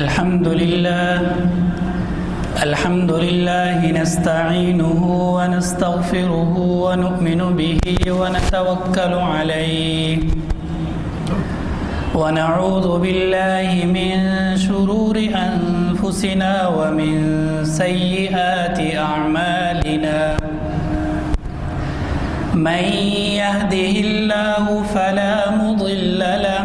الحمد لله الحمد لله نستعينه ونستغفره ونؤمن به ونتوكل عليه ونعوذ بالله من شرور أنفسنا ومن سيئات أعمالنا من يهده الله فلا مضل له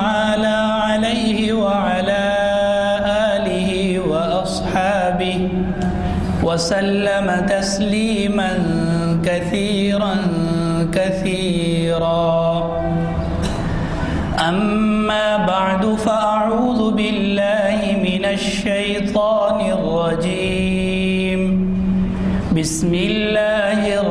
وسلم تسليما كثيرا كثيرا أما بعد فأعوذ بالله من الشيطان الرجيم بسم الله الرحمن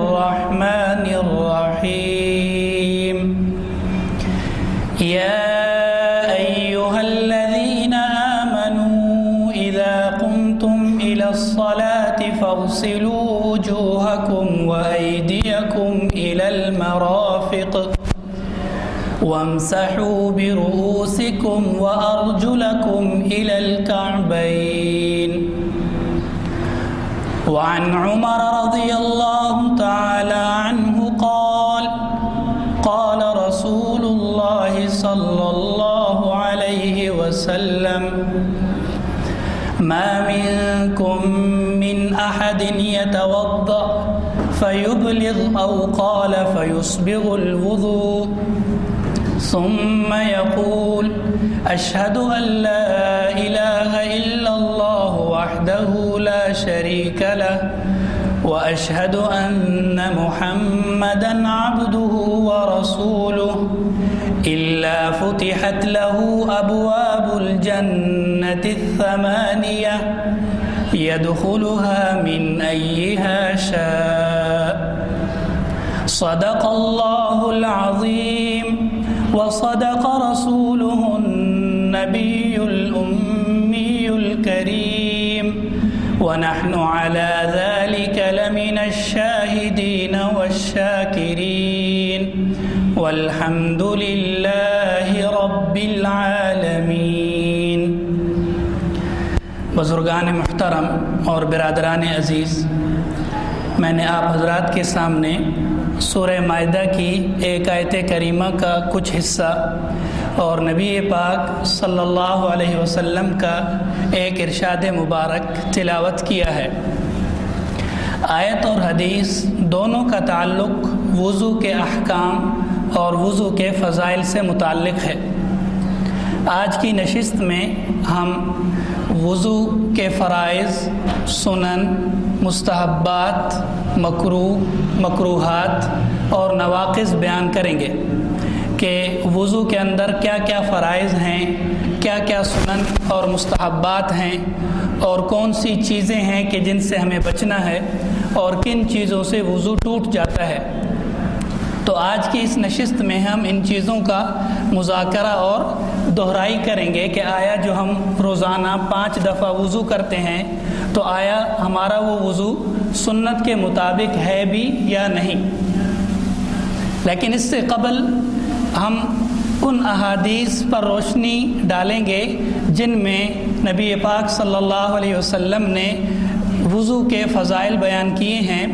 فاغسلوا وجوهكم وأيديكم إلى المرافق وامسحوا برؤوسكم وأرجلكم إلى الكعبين وعن عمر رضي الله تعالى عنه قال قال رسول الله صلى الله عليه وسلم ما منكم من أحد يتوضأ فيبلغ أو قال فيسبغ الوضوء ثم يقول أشهد أن لا إله إلا الله وحده لا شريك له وأشهد أن محمدا عبده ورسوله إلا فتحت له أبواب الجنة الثمانية، يدخلها من أيها شاء. صدق الله العظيم، وصدق رسوله النبي والحمد لله رب العالمين بزرگان محترم اور برادران عزیز، میں نے آپ حضرات کے سامنے سورہ معدہ کی ایک آیت کریمہ کا کچھ حصہ اور نبی پاک صلی اللہ علیہ وسلم کا ایک ارشاد مبارک تلاوت کیا ہے۔ آیت اور حدیث دونوں کا تعلق وضو کے احکام اور وضو کے فضائل سے متعلق ہے۔ آج کی نشست میں ہم وضو کے فرائض، سنن، مستحبات مکرو مکروحات اور نواقص بیان کریں گے کہ وضو کے اندر کیا کیا فرائض ہیں، کیا کیا سنن اور مستحبات ہیں اور کون سی چیزیں ہیں کہ جن سے ہمیں بچنا ہے اور کن چیزوں سے وضو ٹوٹ جاتا ہے۔ تو آج کی اس نشست میں ہم ان چیزوں کا مذاکرہ اور دہرائی کریں گے کہ آیا جو ہم روزانہ پانچ دفعہ وضو کرتے ہیں، تو آیا ہمارا وہ وضو سنت کے مطابق ہے بھی یا نہیں۔ لیکن اس سے قبل ہم ان احادیث پر روشنی ڈالیں گے جن میں نبی پاک صلی اللہ علیہ وسلم نے وضو کے فضائل بیان کیے ہیں۔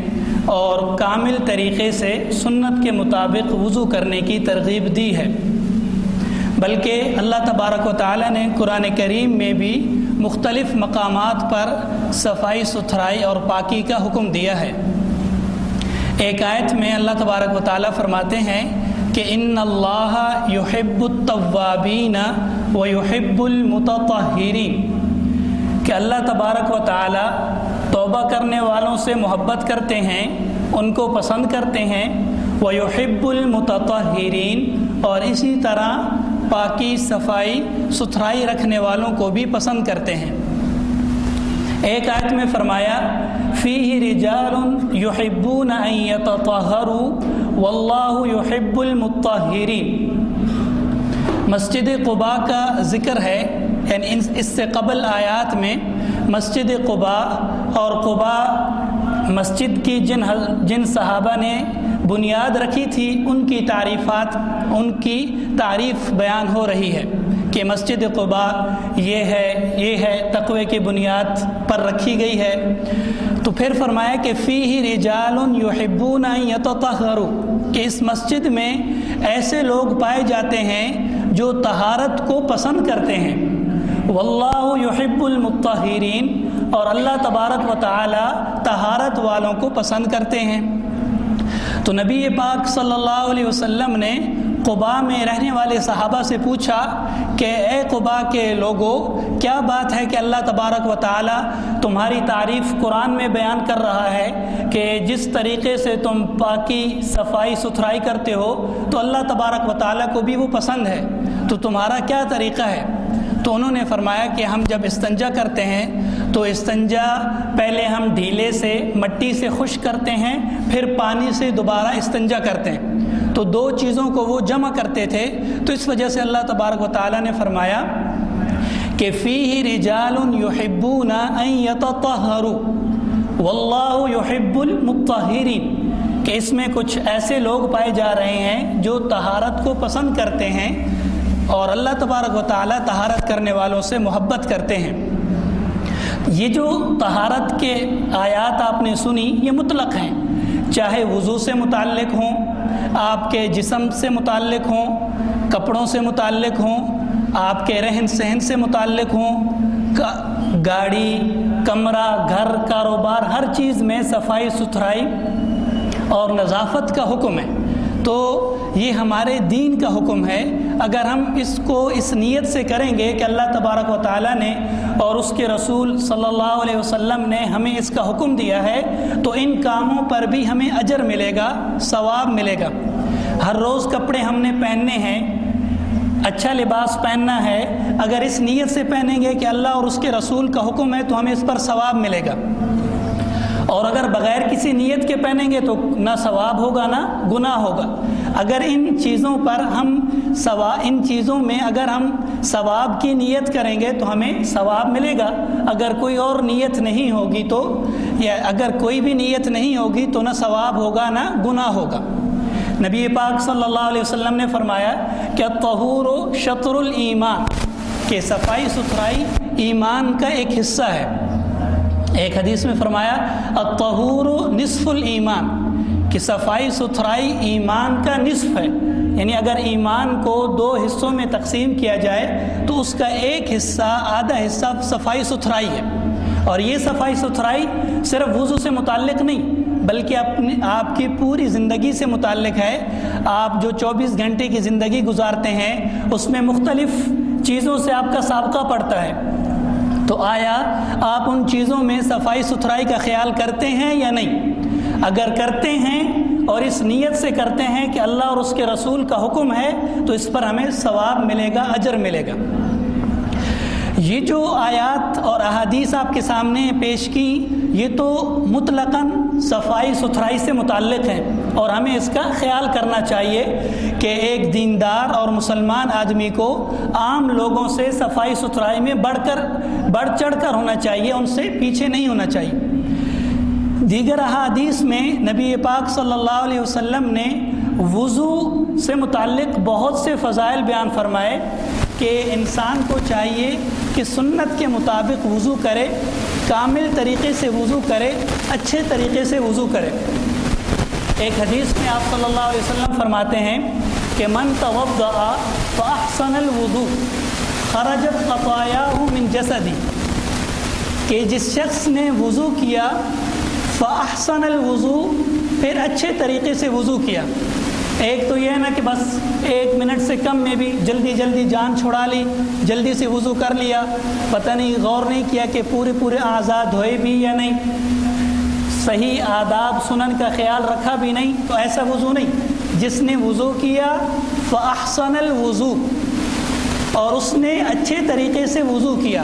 اور کامل طریقے سے سنت کے مطابق وضو کرنے کی ترغیب دی ہے۔ بلکہ اللہ تبارک و تعالیٰ نے قرآن کریم میں بھی مختلف مقامات پر صفائی، ستھرائی اور پاکی کا حکم دیا ہے۔ ایک آیت میں اللہ تبارک و تعالیٰ فرماتے ہیں کہ ان اللہ یحب الطوابین و یحب المتطہرین۔ کہ اللہ تبارک و تعالیٰ توبہ کرنے والوں سے محبت کرتے ہیں، ان کو پسند کرتے ہیں۔ وہ یحب المتطہرین اور اسی طرح پاکی، صفائی، ستھرائی رکھنے والوں کو بھی پسند کرتے ہیں۔ ایک آیت میں فرمایا فی رجال یحبون ان یتطہروا واللہ یحب المطہرین۔ مسجد قباء کا ذکر ہے یعنی اس سے قبل آیات میں مسجد قباء اور قباء مسجد کی جن جن صحابہ نے بنیاد رکھی تھی، ان کی تعریفات، ان کی تعریف بیان ہو رہی ہے کہ مسجد قباء یہ ہے یہ ہے تقوی کی بنیاد پر رکھی گئی ہے۔ تو پھر فرمایا کہ فی ہی رجال یحبون یتطہروا کہ اس مسجد میں ایسے لوگ پائے جاتے ہیں جو طہارت کو پسند کرتے ہیں۔ واللہ یحب المطہرین اور اللہ تبارک و تعالی طہارت والوں کو پسند کرتے ہیں۔ تو نبی پاک صلی اللہ علیہ وسلم نے قبا میں رہنے والے صحابہ سے پوچھا کہ اے قبا کے لوگوں کیا بات ہے کہ اللہ تبارک و تعالی تمہاری تعریف قرآن میں بیان کر رہا ہے کہ جس طریقے سے تم پاکی صفائی ستھرائی کرتے ہو، تو اللہ تبارک و تعالیٰ کو بھی وہ پسند ہے۔ تو تمہارا کیا طریقہ ہے؟ تو انہوں نے فرمایا کہ ہم جب استنجا کرتے ہیں تو استنجا پہلے ہم ڈھیلے سے مٹی سے خشک کرتے ہیں، پھر پانی سے دوبارہ استنجا کرتے ہیں۔ تو دو چیزوں کو وہ جمع کرتے تھے۔ تو اس وجہ سے اللہ تبارک و تعالیٰ نے فرمایا کہ فی رجال یحبون ان یتطہروا واللہ یحب المطہرین۔ کہ اس میں کچھ ایسے لوگ پائے جا رہے ہیں جو طہارت کو پسند کرتے ہیں اور اللہ تبارک و تعالیٰ طہارت کرنے والوں سے محبت کرتے ہیں۔ یہ جو طہارت کے آیات آپ نے سنی، یہ مطلق ہیں۔ چاہے وضو سے متعلق ہوں، آپ کے جسم سے متعلق ہوں، کپڑوں سے متعلق ہوں، آپ کے رہن سہن سے متعلق ہوں گاڑی، کمرہ، گھر، کاروبار، ہر چیز میں صفائی، ستھرائی اور نظافت کا حکم ہے۔ تو یہ ہمارے دین کا حکم ہے۔ اگر ہم اس کو اس نیت سے کریں گے کہ اللہ تبارک و تعالیٰ نے اور اس کے رسول صلی اللہ علیہ وسلم نے ہمیں اس کا حکم دیا ہے، تو ان کاموں پر بھی ہمیں اجر ملے گا، ثواب ملے گا۔ ہر روز کپڑے ہم نے پہننے ہیں اچھا لباس پہننا ہے۔ اگر اس نیت سے پہنیں گے کہ اللہ اور اس کے رسول کا حکم ہے، تو ہمیں اس پر ثواب ملے گا۔ اور اگر بغیر کسی نیت کے پہنیں گے تو نہ ثواب ہوگا نہ گناہ ہوگا۔ اگر ان چیزوں پر ہم ثوا ان چیزوں میں اگر ہم ثواب کی نیت کریں گے تو ہمیں ثواب ملے گا۔ اگر کوئی اور نیت نہیں ہوگی تو، یا اگر کوئی بھی نیت نہیں ہوگی تو نہ ثواب ہوگا نہ گناہ ہوگا۔ نبی پاک صلی اللہ علیہ وسلم نے فرمایا کہ طہور و شطر الایمان، کہ صفائی ستھرائی ایمان کا ایک حصہ ہے۔ ایک حدیث میں فرمایا، الطہور نصف الایمان، کہ صفائی ستھرائی ایمان کا نصف ہے۔ یعنی اگر ایمان کو دو حصوں میں تقسیم کیا جائے، تو اس کا ایک حصہ، آدھا حصہ صفائی ستھرائی ہے۔ اور یہ صفائی ستھرائی صرف وضو سے متعلق نہیں، بلکہ اپنی، آپ کی پوری زندگی سے متعلق ہے۔ آپ جو چوبیس گھنٹے کی زندگی گزارتے ہیں، اس میں مختلف چیزوں سے آپ کا سابقہ پڑتا ہے۔ تو آیا، آپ ان چیزوں میں صفائی ستھرائی کا خیال کرتے ہیں یا نہیں؟ اگر کرتے ہیں اور اس نیت سے کرتے ہیں کہ اللہ اور اس کے رسول کا حکم ہے، تو اس پر ہمیں ثواب ملے گا، اجر ملے گا۔ یہ جو آیات اور احادیث آپ کے سامنے پیش کی، یہ تو مطلقاً صفائی ستھرائی سے متعلق ہیں اور ہمیں اس کا خیال کرنا چاہیے کہ ایک دیندار اور مسلمان آدمی کو عام لوگوں سے صفائی ستھرائی میں بڑھ کر، بڑھ چڑھ کر ہونا چاہیے، ان سے پیچھے نہیں ہونا چاہیے۔ دیگر احادیث میں نبی پاک صلی اللہ علیہ وسلم نے وضو سے متعلق بہت سے فضائل بیان فرمائے کہ انسان کو چاہیے کہ سنت کے مطابق وضو کرے۔ کامل طریقے سے وضو کرے، اچھے طریقے سے وضو کرے۔ ایک حدیث میں آپ صلی اللہ علیہ وسلم فرماتے ہیں کہ من توضع فاحسن الوضو، خرجت خطاياه من جسدی۔ کہ جس شخص نے وضو کیا، فاحسن الوضو، پھر اچھے طریقے سے وضو کیا۔ ایک تو یہ ہے نا کہ بس ایک منٹ سے کم میں بھی جلدی جلدی جان چھڑا لی، جلدی سے وضو کر لیا۔ پتہ نہیں، غور نہیں کیا کہ پورے پورے آزاد ہوئے بھی یا نہیں۔ صحیح آداب سنن کا خیال رکھا بھی نہیں، تو ایسا وضو نہیں۔ جس نے وضو کیا فاحسن الوضو اور اس نے اچھے طریقے سے وضو کیا۔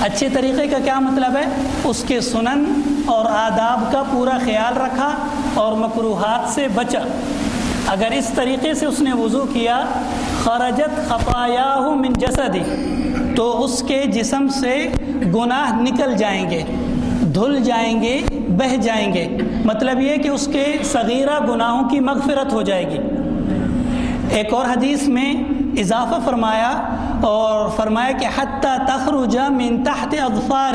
اچھے طریقے کا کیا مطلب ہے؟ اس کے سنن اور آداب کا پورا خیال رکھا۔ اور مقروحات سے بچا۔ اگر اس طریقے سے اس نے وضو کیا، خرجت خفایا من جسدی، تو اس کے جسم سے گناہ نکل جائیں گے، دھل جائیں گے بہہ جائیں گے۔ مطلب یہ کہ اس کے صغیرہ گناہوں کی مغفرت ہو جائے گی۔ ایک اور حدیث میں اضافہ فرمایا اور فرمایا کہ حتیٰ تخرج من تحت اظفار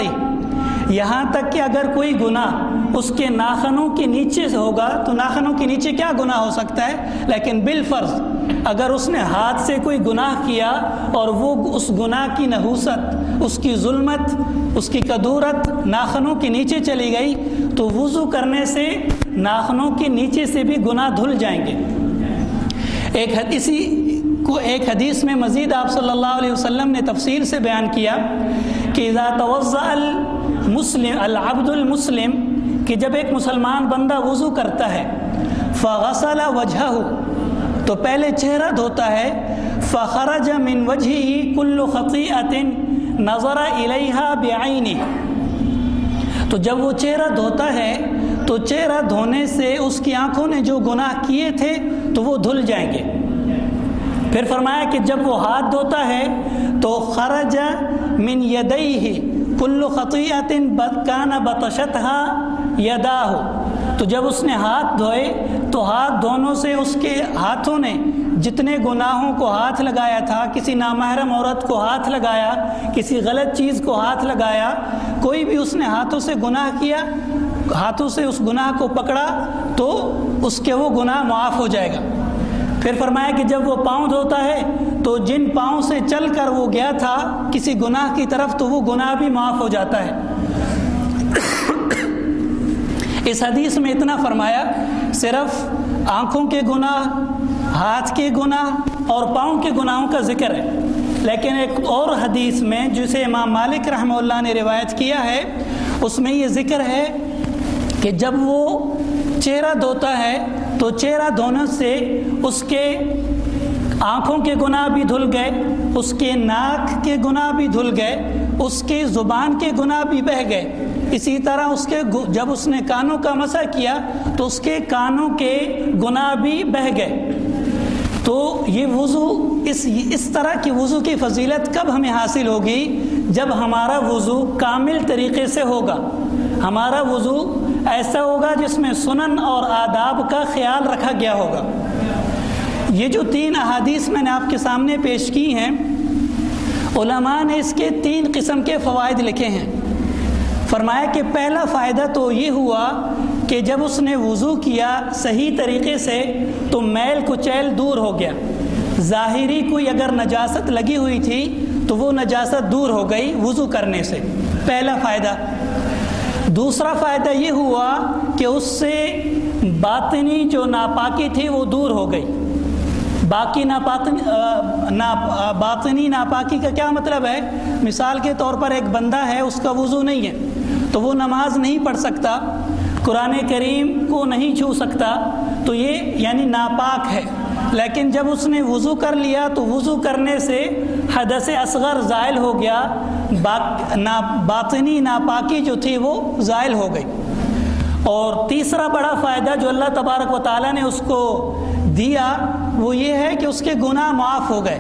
یہاں تک کہ اگر کوئی گناہ اس کے ناخنوں کے نیچے سے ہوگا، تو ناخنوں کے نیچے کیا گناہ ہو سکتا ہے؟ لیکن بالفرض، اگر اس نے ہاتھ سے کوئی گناہ کیا اور وہ اس گناہ کی نحوست، اس کی ظلمت، اس کی قدورت ناخنوں کے نیچے چلی گئی، تو وضو کرنے سے ناخنوں کے نیچے سے بھی گناہ دھل جائیں گے۔ ایک اسی کو ایک حدیث میں مزید آپ صلی اللہ علیہ وسلم نے تفصیل سے بیان کیا کہ اذا توضع المسلم، العبد المسلم کہ جب ایک مسلمان بندہ وضو کرتا ہے، فغسل وجہ تو پہلے چہرہ دھوتا ہے، فخرج من وجهه كل خطیئت نظر الیہا بعینی تو جب وہ چہرہ دھوتا ہے، تو چہرہ دھونے سے اس کی آنکھوں نے جو گناہ کیے تھے، تو وہ دھل جائیں گے۔ پھر فرمایا کہ جب وہ ہاتھ دھوتا ہے، تو خرج من یدئی ہی کلو خطیت کان بتشتہ یدا ہو۔ تو جب اس نے ہاتھ دھوئے، تو ہاتھ دونوں سے اس کے ہاتھوں نے جتنے گناہوں کو ہاتھ لگایا تھا، کسی نامحرم عورت کو ہاتھ لگایا، کسی غلط چیز کو ہاتھ لگایا، کوئی بھی اس نے ہاتھوں سے گناہ کیا، ہاتھوں سے اس گناہ کو پکڑا، تو اس کے وہ گناہ معاف ہو جائے گا۔ پھر فرمایا کہ جب وہ پاؤں دھوتا ہے، تو جن پاؤں سے چل کر وہ گیا تھا کسی گناہ کی طرف، تو وہ گناہ بھی معاف ہو جاتا ہے۔ اس حدیث میں اتنا فرمایا، صرف آنکھوں کے گناہ، ہاتھ کے گناہ اور پاؤں کے گناہوں کا ذکر ہے۔ لیکن ایک اور حدیث میں جسے امام مالک رحمہ اللہ نے روایت کیا ہے، اس میں یہ ذکر ہے کہ جب وہ چہرہ دھوتا ہے، تو چہرہ دھونے سے اس کے آنکھوں کے گناہ بھی دھل گئے، اس کے ناک کے گناہ بھی دھل گئے، اس کے زبان کے گناہ بھی بہہ گئے۔ اسی طرح اس کے جب اس نے کانوں کا مسا کیا تو اس کے کانوں کے گناہ بھی بہہ گئے۔ تو یہ وضو، اس اس طرح کی وضو کی فضیلت کب ہمیں حاصل ہوگی؟ جب ہمارا وضو کامل طریقے سے ہوگا۔ ہمارا وضو ایسا ہوگا جس میں سنن اور آداب کا خیال رکھا گیا ہوگا۔ یہ جو تین احادیث میں نے آپ کے سامنے پیش کی ہیں، علماء نے اس کے تین قسم کے فوائد لکھے ہیں۔ فرمایا کہ پہلا فائدہ تو یہ ہوا کہ جب اس نے وضو کیا صحیح طریقے سے تو میل کچیل دور ہو گیا۔ ظاہری کوئی اگر نجاست لگی ہوئی تھی تو وہ نجاست دور ہو گئی وضو کرنے سے۔ پہلا فائدہ۔ دوسرا فائدہ یہ ہوا کہ اس سے باطنی جو ناپاکی تھی وہ دور ہو گئی۔ باقی ناپاطنی باطنی ناپاکی کا کیا مطلب ہے؟ مثال کے طور پر ایک بندہ ہے، اس کا وضو نہیں ہے۔ تو وہ نماز نہیں پڑھ سکتا، قرآن کریم کو نہیں چھو سکتا، تو یہ یعنی ناپاک ہے۔ لیکن جب اس نے وضو کر لیا، تو وضو کرنے سے حدث اصغر زائل ہو گیا۔ باطنی ناپاکی جو تھی وہ زائل ہو گئی۔ اور تیسرا بڑا فائدہ جو اللہ تبارک و تعالیٰ نے اس کو دیا، وہ یہ ہے کہ اس کے گناہ معاف ہو گئے۔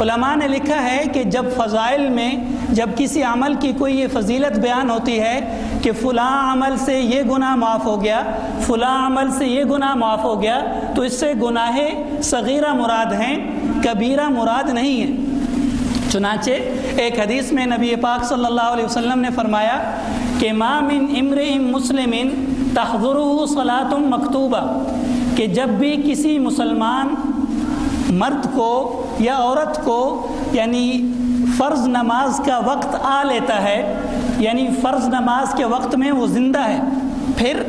علماء نے لکھا ہے کہ جب فضائل میں جب کسی عمل کی کوئی یہ فضیلت بیان ہوتی ہے کہ فلاں عمل سے یہ گناہ معاف ہو گیا، فلاں عمل سے یہ گناہ معاف ہو گیا، تو اس سے گناہ صغیرہ مراد ہیں، کبیرہ مراد نہیں ہیں۔ چنانچہ ایک حدیث میں نبی پاک صلی اللہ علیہ وسلم نے فرمایا کہ ما من امر مسلم تحضر صلاۃ مکتوبہ، کہ جب بھی کسی مسلمان مرد کو یا عورت کو یعنی فرض نماز کا وقت آ لیتا ہے یعنی فرض نماز کے وقت میں وہ زندہ ہے۔ پھر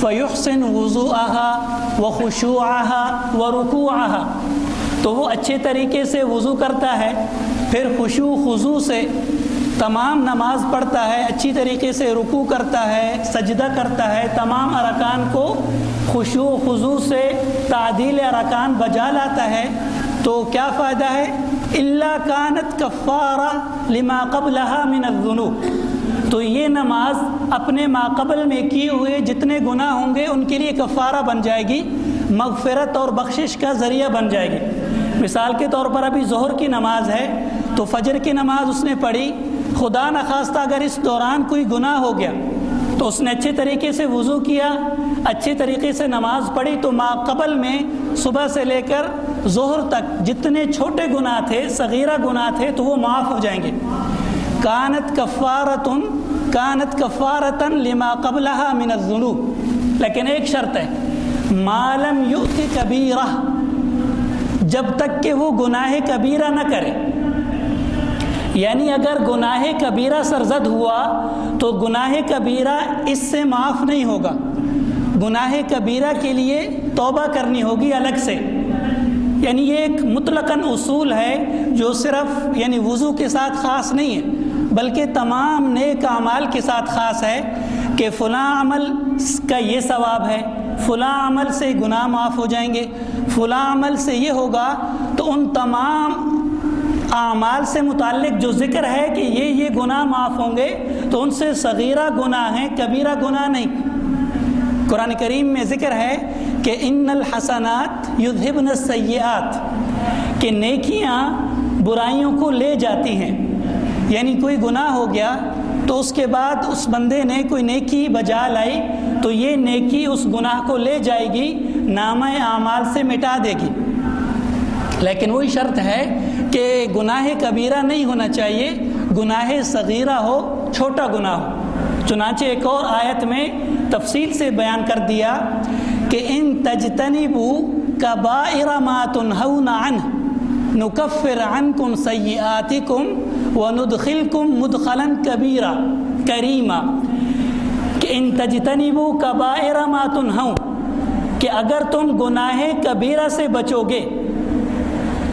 فیحسن وضو آہا و خوشو آہا و رکو آہا تو وہ اچھے طریقے سے وضو کرتا ہے، پھر خوشو خضو سے تمام نماز پڑھتا ہے، اچھی طریقے سے رکو کرتا ہے، سجدہ کرتا ہے، تمام ارکان کو خوشو خضو سے تعدیل ارکان بجا لاتا ہے۔ تو کیا فائدہ ہے؟ اللہ کانت کفارہ لما قبلها من الذنوب۔ تو یہ نماز اپنے ماقبل میں کیے ہوئے جتنے گناہ ہوں گے، ان کے لیے کفارہ بن جائے گی، مغفرت اور بخشش کا ذریعہ بن جائے گی۔ مثال کے طور پر ابھی ظہر کی نماز ہے، تو فجر کی نماز اس نے پڑھی۔ خدا نخواستہ اگر اس دوران کوئی گناہ ہو گیا، تو اس نے اچھے طریقے سے وضو کیا، اچھے طریقے سے نماز پڑھی، تو ماقبل میں صبح سے لے کر ظہر تک جتنے چھوٹے گناہ تھے، صغیرہ گناہ تھے، تو وہ معاف ہو جائیں گے۔ کانت کفارتن کانت کفارتن لما قبلها من الذنوب۔ لیکن ایک شرط ہے معلم یؤت کبیرہ۔ جب تک کہ وہ گناہ کبیرہ نہ کرے۔ یعنی اگر گناہ کبیرہ سرزد ہوا، تو گناہ کبیرہ اس سے معاف نہیں ہوگا۔ گناہ کبیرہ کے لیے توبہ کرنی ہوگی الگ سے۔ یعنی یہ ایک مطلقاً اصول ہے جو صرف یعنی وضو کے ساتھ خاص نہیں ہے، بلکہ تمام نیک اعمال کے ساتھ خاص ہے کہ فلاں عمل کا یہ ثواب ہے، فلاں عمل سے گناہ معاف ہو جائیں گے، فلاں عمل سے یہ ہوگا تو ان تمام اعمال سے متعلق جو ذکر ہے کہ یہ یہ گناہ معاف ہوں گے تو ان سے صغیرہ گناہ ہیں، کبیرہ گناہ نہیں۔ قرآن کریم میں ذکر ہے کہ ان الحسنات یذہبن السیئات، کہ نیکیاں برائیوں کو لے جاتی ہیں۔ یعنی کوئی گناہ ہو گیا تو اس کے بعد اس بندے نے کوئی نیکی بجا لائی تو یہ نیکی اس گناہ کو لے جائے گی، نامہ اعمال سے مٹا دے گی۔ لیکن وہی شرط ہے کہ گناہ کبیرہ نہیں ہونا چاہیے، گناہ صغیرہ ہو، چھوٹا گناہ ہو۔ چنانچہ ایک اور آیت میں تفصیل سے بیان کر دیا کہ ان تجتنبو کبائر ما تنہون عنہ، نکفر عنکم سیئاتکم وندخلکم مدخلا کبیرہ کریمہ کہ ان تجتنبو کبائر ما تنہون، کہ اگر تم گناہ کبیرہ سے بچو گے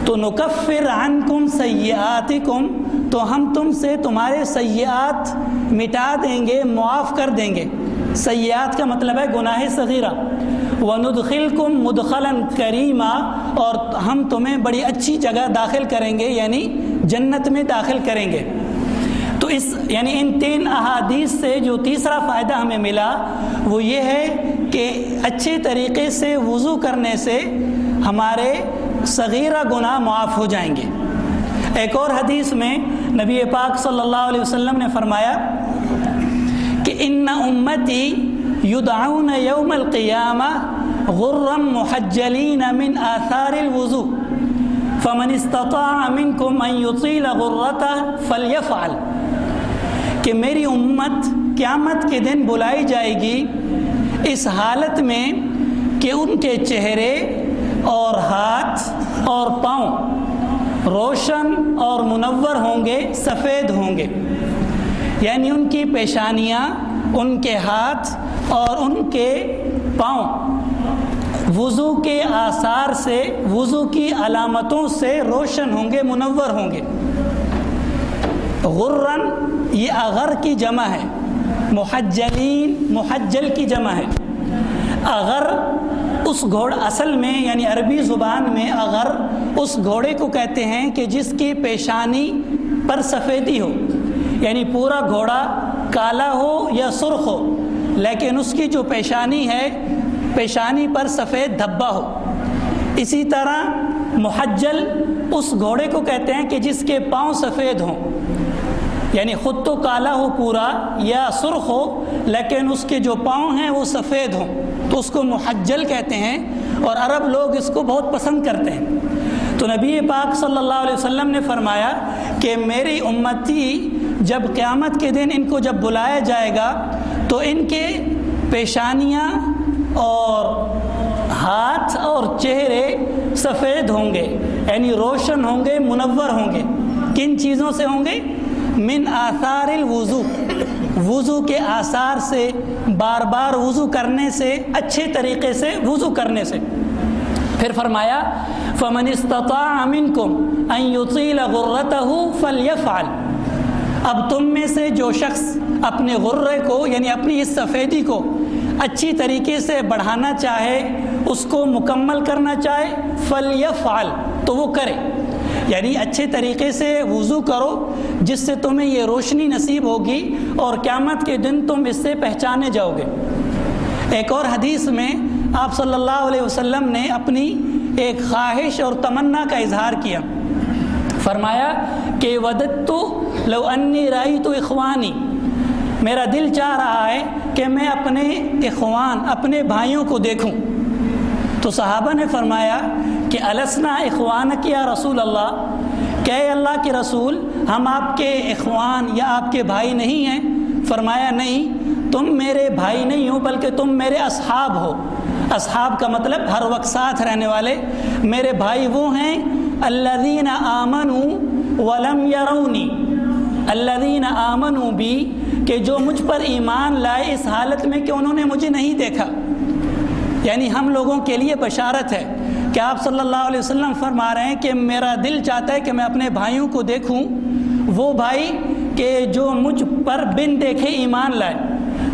تو نکفر عنکم سیئاتکم، تو ہم تم سے تمہارے سیئات مٹا دیں گے، معاف کر دیں گے۔ سیئات کا مطلب ہے گناہ صغیرہ۔ وندخلکم مدخلا کریمہ اور ہم تمہیں بڑی اچھی جگہ داخل کریں گے یعنی جنت میں داخل کریں گے۔ تو اس یعنی ان تین احادیث سے جو تیسرا فائدہ ہمیں ملا، وہ یہ ہے کہ اچھے طریقے سے وضو کرنے سے ہمارے صغیرہ گناہ معاف ہو جائیں گے۔ ایک اور حدیث میں نبی پاک صلی اللہ علیہ وسلم نے فرمایا کہ ان امتی یدعون یوم القیامہ غرم محجلین من آثار الوضو فمن استطاع منکم ان یطیل غرتا فلیفعل کہ میری امت قیامت کے دن بلائی جائے گی اس حالت میں کہ ان کے چہرے اور ہاتھ اور پاؤں روشن اور منور ہوں گے، سفید ہوں گے۔ یعنی ان کی پیشانیاں، ان کے ہاتھ اور ان کے پاؤں۔ وضو کے آثار سے، وضو کی علامتوں سے روشن ہوں گے، منور ہوں گے۔ غرن یہ اغر کی جمع ہے، محجلین، محجل کی جمع ہے۔ اغر اس گھوڑ اصل میں یعنی عربی زبان میں اگر اس گھوڑے کو کہتے ہیں کہ جس کی پیشانی پر سفیدی ہو۔ یعنی پورا گھوڑا کالا ہو یا سرخ ہو، لیکن اس کی جو پیشانی ہے پیشانی پر سفید دھبا ہو۔ اسی طرح محجل اس گھوڑے کو کہتے ہیں کہ جس کے پاؤں سفید ہوں۔ یعنی خود تو کالا ہو پورا یا سرخ ہو، لیکن اس کے جو پاؤں ہیں وہ سفید ہوں۔ تو اس کو محجل کہتے ہیں اور عرب لوگ اس کو بہت پسند کرتے ہیں۔ تو نبی پاک صلی اللہ علیہ وسلم نے فرمایا کہ میری امتی جب قیامت کے دن ان کو جب بلایا جائے گا تو ان کے پیشانیاں اور ہاتھ اور چہرے سفید ہوں گے یعنی روشن ہوں گے، منور ہوں گے۔ کن چیزوں سے ہوں گے؟ من آثار الوضو۔ وضو کے آثار سے، بار بار وضو کرنے سے، اچھے طریقے سے وضو کرنے سے۔ پھر فرمایا، فمن استطاع منکم ان یطیل غرته فلیفعل اب تم میں سے جو شخص اپنے غرے کو یعنی اپنی اس سفیدی کو اچھی طریقے سے بڑھانا چاہے، اس کو مکمل کرنا چاہے فلیفعل تو وہ کرے۔ یعنی اچھے طریقے سے وضو کرو، جس سے تمہیں یہ روشنی نصیب ہوگی اور قیامت کے دن تم اس سے پہچانے جاؤ گے۔ ایک اور حدیث میں آپ صلی اللہ علیہ وسلم نے اپنی ایک خواہش اور تمنا کا اظہار کیا۔ فرمایا کہ ودت تو لو انی رائی تو اخوانی میرا دل چاہ رہا ہے کہ میں اپنے اخوان، اپنے بھائیوں کو دیکھوں۔ تو صحابہ نے فرمایا کہ السنا اخوان کیا رسول اللہ؟ کہ اللہ کے رسول، ہم آپ کے اخوان یا آپ کے بھائی نہیں ہیں؟ فرمایا نہیں، تم میرے بھائی نہیں ہو بلکہ تم میرے اصحاب ہو۔ اصحاب کا مطلب ہر وقت ساتھ رہنے والے۔ میرے بھائی وہ ہیں، الذین آمنوا ولم یرونی۔ الذین آمنوا بھی کہ جو مجھ پر ایمان لائے اس حالت میں کہ انہوں نے مجھے نہیں دیکھا۔ یعنی ہم لوگوں کے لیے بشارت ہے۔ کہ آپ صلی اللہ علیہ وسلم فرما رہے ہیں کہ میرا دل چاہتا ہے کہ میں اپنے بھائیوں کو دیکھوں۔ وہ بھائی کہ جو مجھ پر بن دیکھے ایمان لائے۔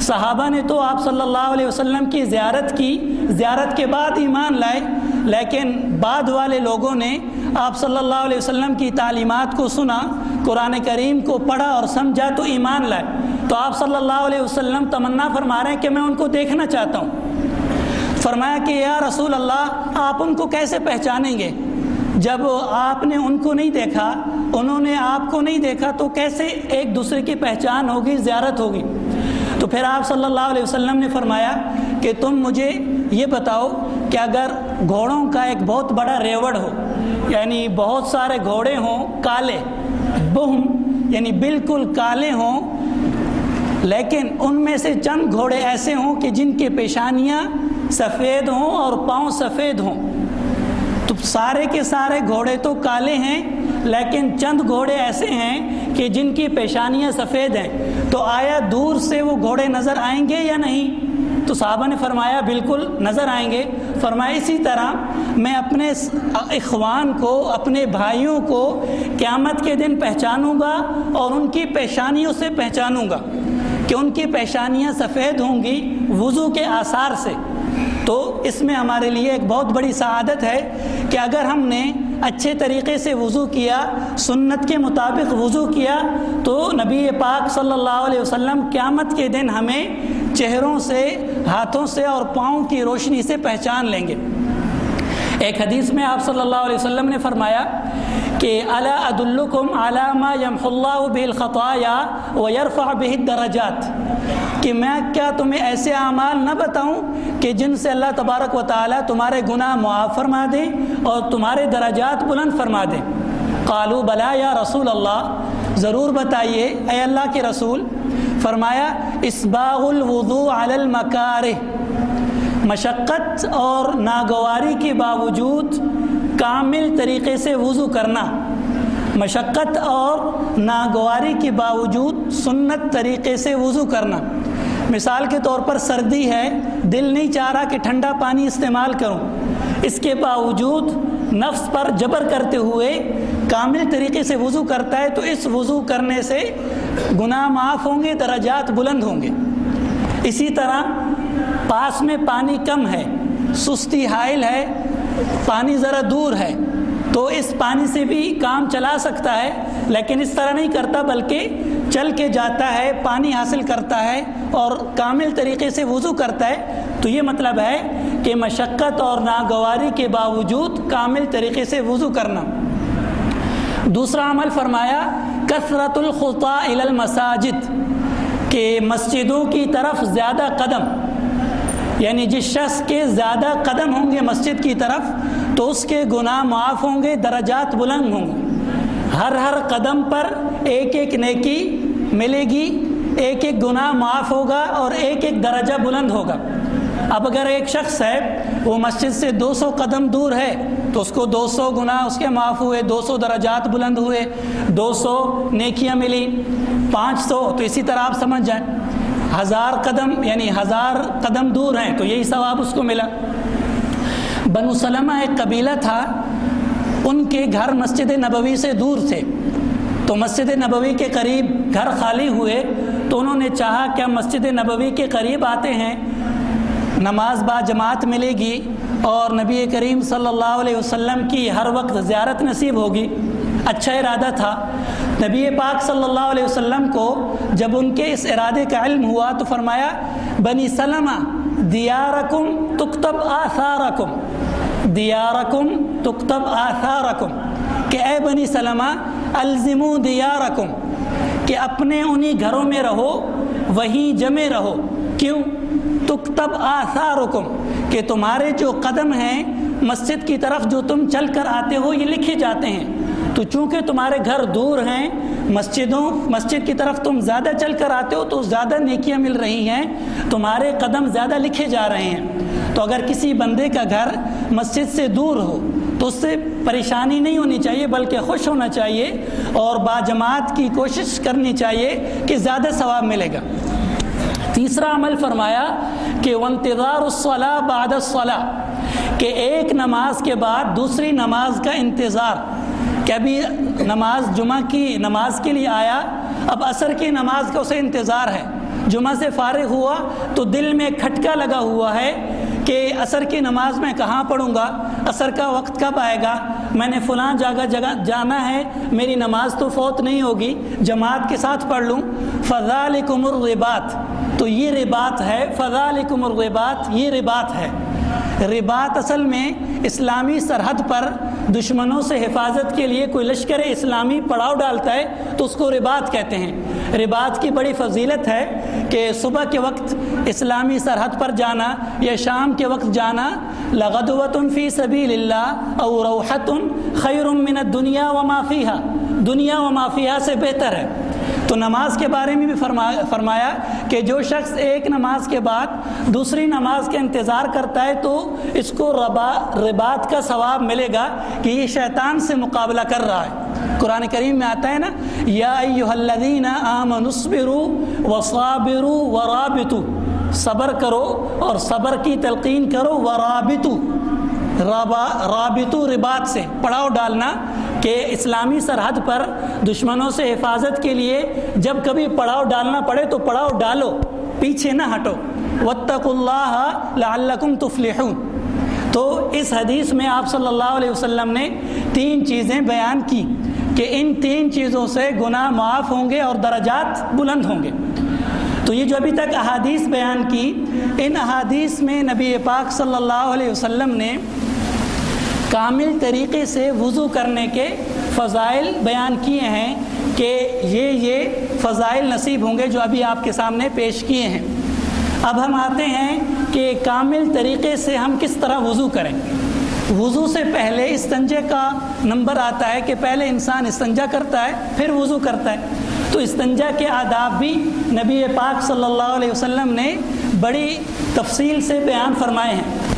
صحابہ نے تو آپ صلی اللہ علیہ وسلم کی زیارت کی۔ زیارت کے بعد ایمان لائے۔ لیکن بعد والے لوگوں نے آپ صلی اللہ علیہ وسلم کی تعلیمات کو سنا، قرآن کریم کو پڑھا اور سمجھا تو ایمان لائے۔ تو آپ صلی اللہ علیہ وسلم تمنا فرما رہے ہیں کہ میں ان کو دیکھنا چاہتا ہوں۔ فرمایا کہ یا رسول اللہ، آپ ان کو کیسے پہچانیں گے؟ جب آپ نے ان کو نہیں دیکھا، انہوں نے آپ کو نہیں دیکھا، تو کیسے ایک دوسرے کی پہچان ہوگی، زیارت ہوگی؟ تو پھر آپ صلی اللہ علیہ وسلم نے فرمایا کہ تم مجھے یہ بتاؤ کہ اگر گھوڑوں کا ایک بہت بڑا ریوڑ ہو یعنی بہت سارے گھوڑے ہوں، کالے، بہم یعنی بالکل کالے ہوں۔ لیکن ان میں سے چند گھوڑے ایسے ہوں کہ جن کی پیشانیاں سفید ہوں اور پاؤں سفید ہوں۔ تو سارے کے سارے گھوڑے تو کالے ہیں، لیکن چند گھوڑے ایسے ہیں کہ جن کی پیشانیاں سفید ہیں۔ تو آیا دور سے وہ گھوڑے نظر آئیں گے یا نہیں؟ تو صحابہ نے فرمایا، بالکل نظر آئیں گے۔ فرمایا، اسی طرح میں اپنے اخوان کو، اپنے بھائیوں کو قیامت کے دن پہچانوں گا اور ان کی پیشانیوں سے پہچانوں گا کہ ان کی پیشانیاں سفید ہوں گی وضو کے آثار سے۔ تو اس میں ہمارے لیے ایک بہت بڑی سعادت ہے کہ اگر ہم نے اچھے طریقے سے وضو کیا، سنت کے مطابق وضو کیا، تو نبی پاک صلی اللہ علیہ وسلم قیامت کے دن ہمیں چہروں سے ہاتھوں سے اور پاؤں کی روشنی سے پہچان لیں گے۔ ایک حدیث میں آپ صلی اللہ علیہ وسلم نے فرمایا کہ اللہ عد الکم علامہ یم اللہ بالخطایا و یرفع بہ درجات کہ میں کیا تمہیں ایسے اعمال نہ بتاؤں کہ جن سے اللہ تبارک و تعالیٰ تمہارے گناہ معاف فرما دے اور تمہارے درجات بلند فرما دے۔ قالو بلا یا رسول اللہ، ضرور بتائیے، اے اللہ کے رسول فرمایا اسباغ الوضو علی المکارہ. مشقت اور ناگواری کے باوجود کامل طریقے سے وضو کرنا، مشقت اور ناگواری کے باوجود سنت طریقے سے وضو کرنا۔ مثال کے طور پر سردی ہے، دل نہیں چاہ رہا کہ ٹھنڈا پانی استعمال کروں۔ اس کے باوجود نفس پر جبر کرتے ہوئے کامل طریقے سے وضو کرتا ہے، تو اس وضو کرنے سے گناہ معاف ہوں گے، درجات بلند ہوں گے۔ اسی طرح پاس میں پانی کم ہے، سستی حائل ہے، پانی ذرا دور ہے، تو اس پانی سے بھی کام چلا سکتا ہے، لیکن اس طرح نہیں کرتا، بلکہ چل کے جاتا ہے، پانی حاصل کرتا ہے اور کامل طریقے سے وضو کرتا ہے۔ تو یہ مطلب ہے کہ مشقت اور ناگواری کے باوجود کامل طریقے سے وضو کرنا۔ دوسرا عمل فرمایا، کثرت الخطا المساجد، کہ مسجدوں کی طرف زیادہ قدم یعنی جس شخص کے زیادہ قدم ہوں گے مسجد کی طرف، تو اس کے گناہ معاف ہوں گے، درجات بلند ہوں گے۔ ہر ہر قدم پر ایک ایک نیکی ملے گی، ایک ایک گناہ معاف ہوگا اور ایک ایک درجہ بلند ہوگا۔ اب اگر ایک شخص ہے، وہ مسجد سے دو سو قدم دور ہے، تو اس کو دو سو گناہ اس کے معاف ہوئے، دو سو درجات بلند ہوئے، دو سو نیکیاں ملی، پانچ سو، تو اسی طرح آپ سمجھ جائیں۔ ہزار قدم یعنی ہزار قدم دور ہیں، تو یہی ثواب اس کو ملا۔ بنو سلمہ ایک قبیلہ تھا، ان کے گھر مسجد نبوی سے دور تھے۔ تو مسجد نبوی کے قریب گھر خالی ہوئے، تو انہوں نے چاہا کہ ہم مسجد نبوی کے قریب آتے ہیں نماز با جماعت ملے گی اور نبی کریم صلی اللہ علیہ وسلم کی ہر وقت زیارت نصیب ہوگی۔ اچھا ارادہ تھا۔ نبی پاک صلی اللہ علیہ وسلم کو جب ان کے اس ارادے کا علم ہوا تو فرمایا، بنی سلمہ، دیارکم تکتب آثارکم۔ دیارکم تکتب آثارکم۔ کہ اے بنی سلمہ، الزمو دیارکم۔ کہ اپنے انہی گھروں میں رہو، وہیں جمے رہو۔ کیوں؟ تکتب آثارکم، کہ تمہارے جو قدم ہیں مسجد کی طرف جو تم چل کر آتے ہو، یہ لکھے جاتے ہیں۔ تو چونکہ تمہارے گھر دور ہیں، مسجدوں، مسجد کی طرف تم زیادہ چل کر آتے ہو، تو زیادہ نیکیاں مل رہی ہیں۔ تمہارے قدم زیادہ لکھے جا رہے ہیں۔ تو اگر کسی بندے کا گھر مسجد سے دور ہو، تو اس سے پریشانی نہیں ہونی چاہیے، بلکہ خوش ہونا چاہیے اور باجماعت کی کوشش کرنی چاہیے کہ زیادہ ثواب ملے گا۔ تیسرا عمل فرمایا کہ انتظار الصلاح بعد الصلاح کہ ایک نماز کے بعد دوسری نماز کا انتظار۔ کہ ابھی نماز جمعہ کی نماز کے لیے آیا، اب عصر کی نماز کا اسے انتظار ہے۔ جمعہ سے فارغ ہوا تو دل میں کھٹکا لگا ہوا ہے کہ عصر کی نماز میں کہاں پڑھوں گا؟ عصر کا وقت کب آئے گا؟ میں نے فلاں جگہ جگہ جانا ہے، میری نماز تو فوت نہیں ہوگی، جماعت کے ساتھ پڑھ لوں۔ فضال کمر تو یہ ربات ہے فضال کمر ربات یہ ربات ہے۔ ربات اصل میں اسلامی سرحد پر دشمنوں سے حفاظت کے لیے کوئی لشکر اسلامی پڑاؤ ڈالتا ہے تو اس کو ربات کہتے ہیں۔ ربات کی بڑی فضیلت ہے کہ صبح کے وقت اسلامی سرحد پر جانا یا شام کے وقت جانا لغدوت فی سبیل اللہ او روحت خیر من الدنیا و مافیہ دنیا و مافیہ سے بہتر ہے۔ تو نماز کے بارے میں بھی فرمایا کہ جو شخص ایک نماز کے بعد دوسری نماز کے انتظار کرتا ہے تو اس کو ربا ربات کا ثواب ملے گا کہ یہ شیطان سے مقابلہ کر رہا ہے۔ قرآن کریم میں آتا ہے نا، یا الذین آمنوا اصبروا وصابروا ورابطوا صبر کرو اور صبر کی تلقین کرو ورابطوا رابطو ربات سے پڑاؤ ڈالنا کہ اسلامی سرحد پر دشمنوں سے حفاظت کے لیے جب کبھی پڑاؤ ڈالنا پڑے تو پڑاؤ ڈالو، پیچھے نہ ہٹو۔ وطق اللہ لعلکم تفلحون۔ تو اس حدیث میں آپ صلی اللہ علیہ وسلم نے تین چیزیں بیان کی کہ ان تین چیزوں سے گناہ معاف ہوں گے اور درجات بلند ہوں گے۔ تو یہ جو ابھی تک احادیث بیان کی، ان احادیث میں نبی پاک صلی اللہ علیہ وسلم نے کامل طریقے سے وضو کرنے کے فضائل بیان کیے ہیں کہ یہ یہ فضائل نصیب ہوں گے جو ابھی آپ کے سامنے پیش کیے ہیں۔ اب ہم آتے ہیں کہ کامل طریقے سے ہم کس طرح وضو کریں۔ وضو سے پہلے استنجے کا نمبر آتا ہے کہ پہلے انسان استنجا کرتا ہے، پھر وضو کرتا ہے۔ تو استنجا کے آداب بھی نبی پاک صلی اللہ علیہ وسلم نے بڑی تفصیل سے بیان فرمائے ہیں۔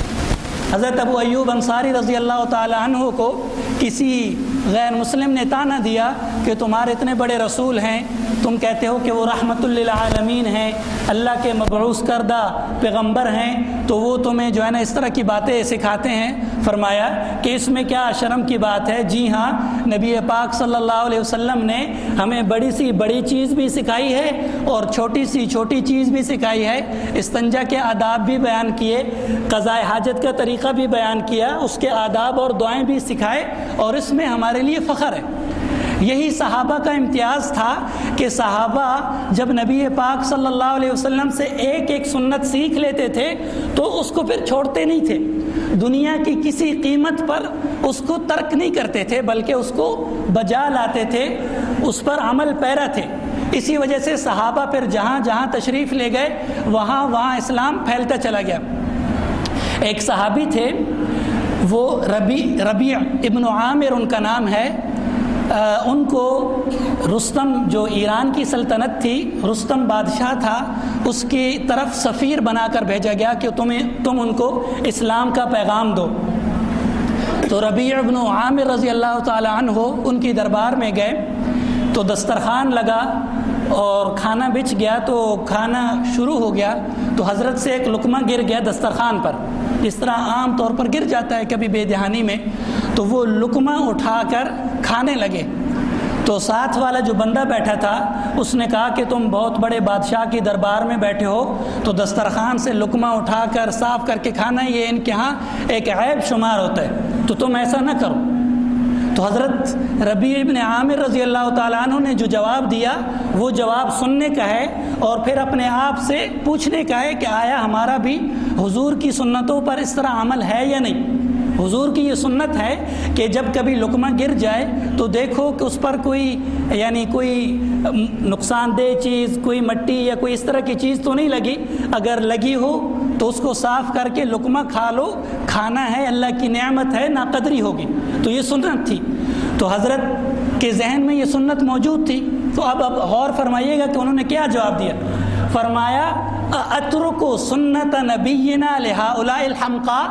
حضرت ابو ایوب انصاری رضی اللہ تعالیٰ عنہ کو کسی غیر مسلم نے تانا دیا کہ تمہارے اتنے بڑے رسول ہیں، تم کہتے ہو کہ وہ رحمت للعالمین ہیں، اللہ کے مبعوث کردہ پیغمبر ہیں، تو وہ تمہیں جو ہے نا اس طرح کی باتیں سکھاتے ہیں۔ فرمایا کہ اس میں کیا شرم کی بات ہے؟ جی ہاں نبی پاک صلی اللہ علیہ وسلم نے ہمیں بڑی سی بڑی چیز بھی سکھائی ہے اور چھوٹی سی چھوٹی چیز بھی سکھائی ہے۔ استنجا کے آداب بھی بیان کیے، قضاء حاجت کا طریقہ بھی بیان کیا، اس کے آداب اور دعائیں بھی سکھائے اور اس میں ہمارے ہمارے لیے فخر ہے۔ یہی صحابہ کا امتیاز تھا کہ صحابہ جب نبی پاک صلی اللہ علیہ وسلم سے ایک ایک سنت سیکھ لیتے تھے تو اس کو پھر چھوڑتے نہیں تھے۔ دنیا کی کسی قیمت پر اس کو ترک نہیں کرتے تھے، بلکہ اس کو بجا لاتے تھے، اس پر عمل پیرا تھے۔ اسی وجہ سے صحابہ پھر جہاں جہاں تشریف لے گئے، وہاں وہاں اسلام پھیلتا چلا گیا۔ ایک صحابی تھے وہ ربی، ربیع ابن عامر ان کا نام ہے ان کو رستم جو ایران کی سلطنت تھی، رستم بادشاہ تھا، اس کی طرف سفیر بنا کر بھیجا گیا کہ تمہیں، تم ان کو اسلام کا پیغام دو۔ تو ربیع ابن عامر رضی اللہ تعالیٰ عنہ ان کی دربار میں گئے، تو دسترخوان لگا اور کھانا بچ گیا، تو کھانا شروع ہو گیا، تو حضرت سے ایک لقمہ گر گیا دسترخوان پر۔ جس طرح عام طور پر گر جاتا ہے کبھی بے دہانی میں، تو وہ لقمہ اٹھا کر کھانے لگے۔ تو ساتھ والا جو بندہ بیٹھا تھا، اس نے کہا کہ تم بہت بڑے بادشاہ کی دربار میں بیٹھے ہو، تو دسترخوان سے لقمہ اٹھا کر صاف کر کے کھانا یہ ان کے ہاں ایک عیب شمار ہوتا ہے۔ تو تم ایسا نہ کرو۔ تو حضرت ربیع ابن عامر رضی اللہ تعالیٰ عنہ نے جو جواب دیا، وہ جواب سننے کا ہے اور پھر اپنے آپ سے پوچھنے کا ہے کہ آیا ہمارا بھی حضور کی سنتوں پر اس طرح عمل ہے یا نہیں۔ حضور کی یہ سنت ہے کہ جب کبھی لقمہ گر جائے تو دیکھو کہ اس پر کوئی یعنی کوئی نقصان دہ چیز، کوئی مٹی یا کوئی اس طرح کی چیز تو نہیں لگی۔ اگر لگی ہو تو اس کو صاف کر کے لقمہ کھا لو۔ کھانا ہے، اللہ کی نعمت ہے نا قدری ہوگی۔ تو یہ سنت تھی۔ تو حضرت کے ذہن میں یہ سنت موجود تھی۔ تو اب اب غور فرمائیے گا کہ انہوں نے کیا جواب دیا۔ فرمایا اترک سنت نبینا لہا الحمقا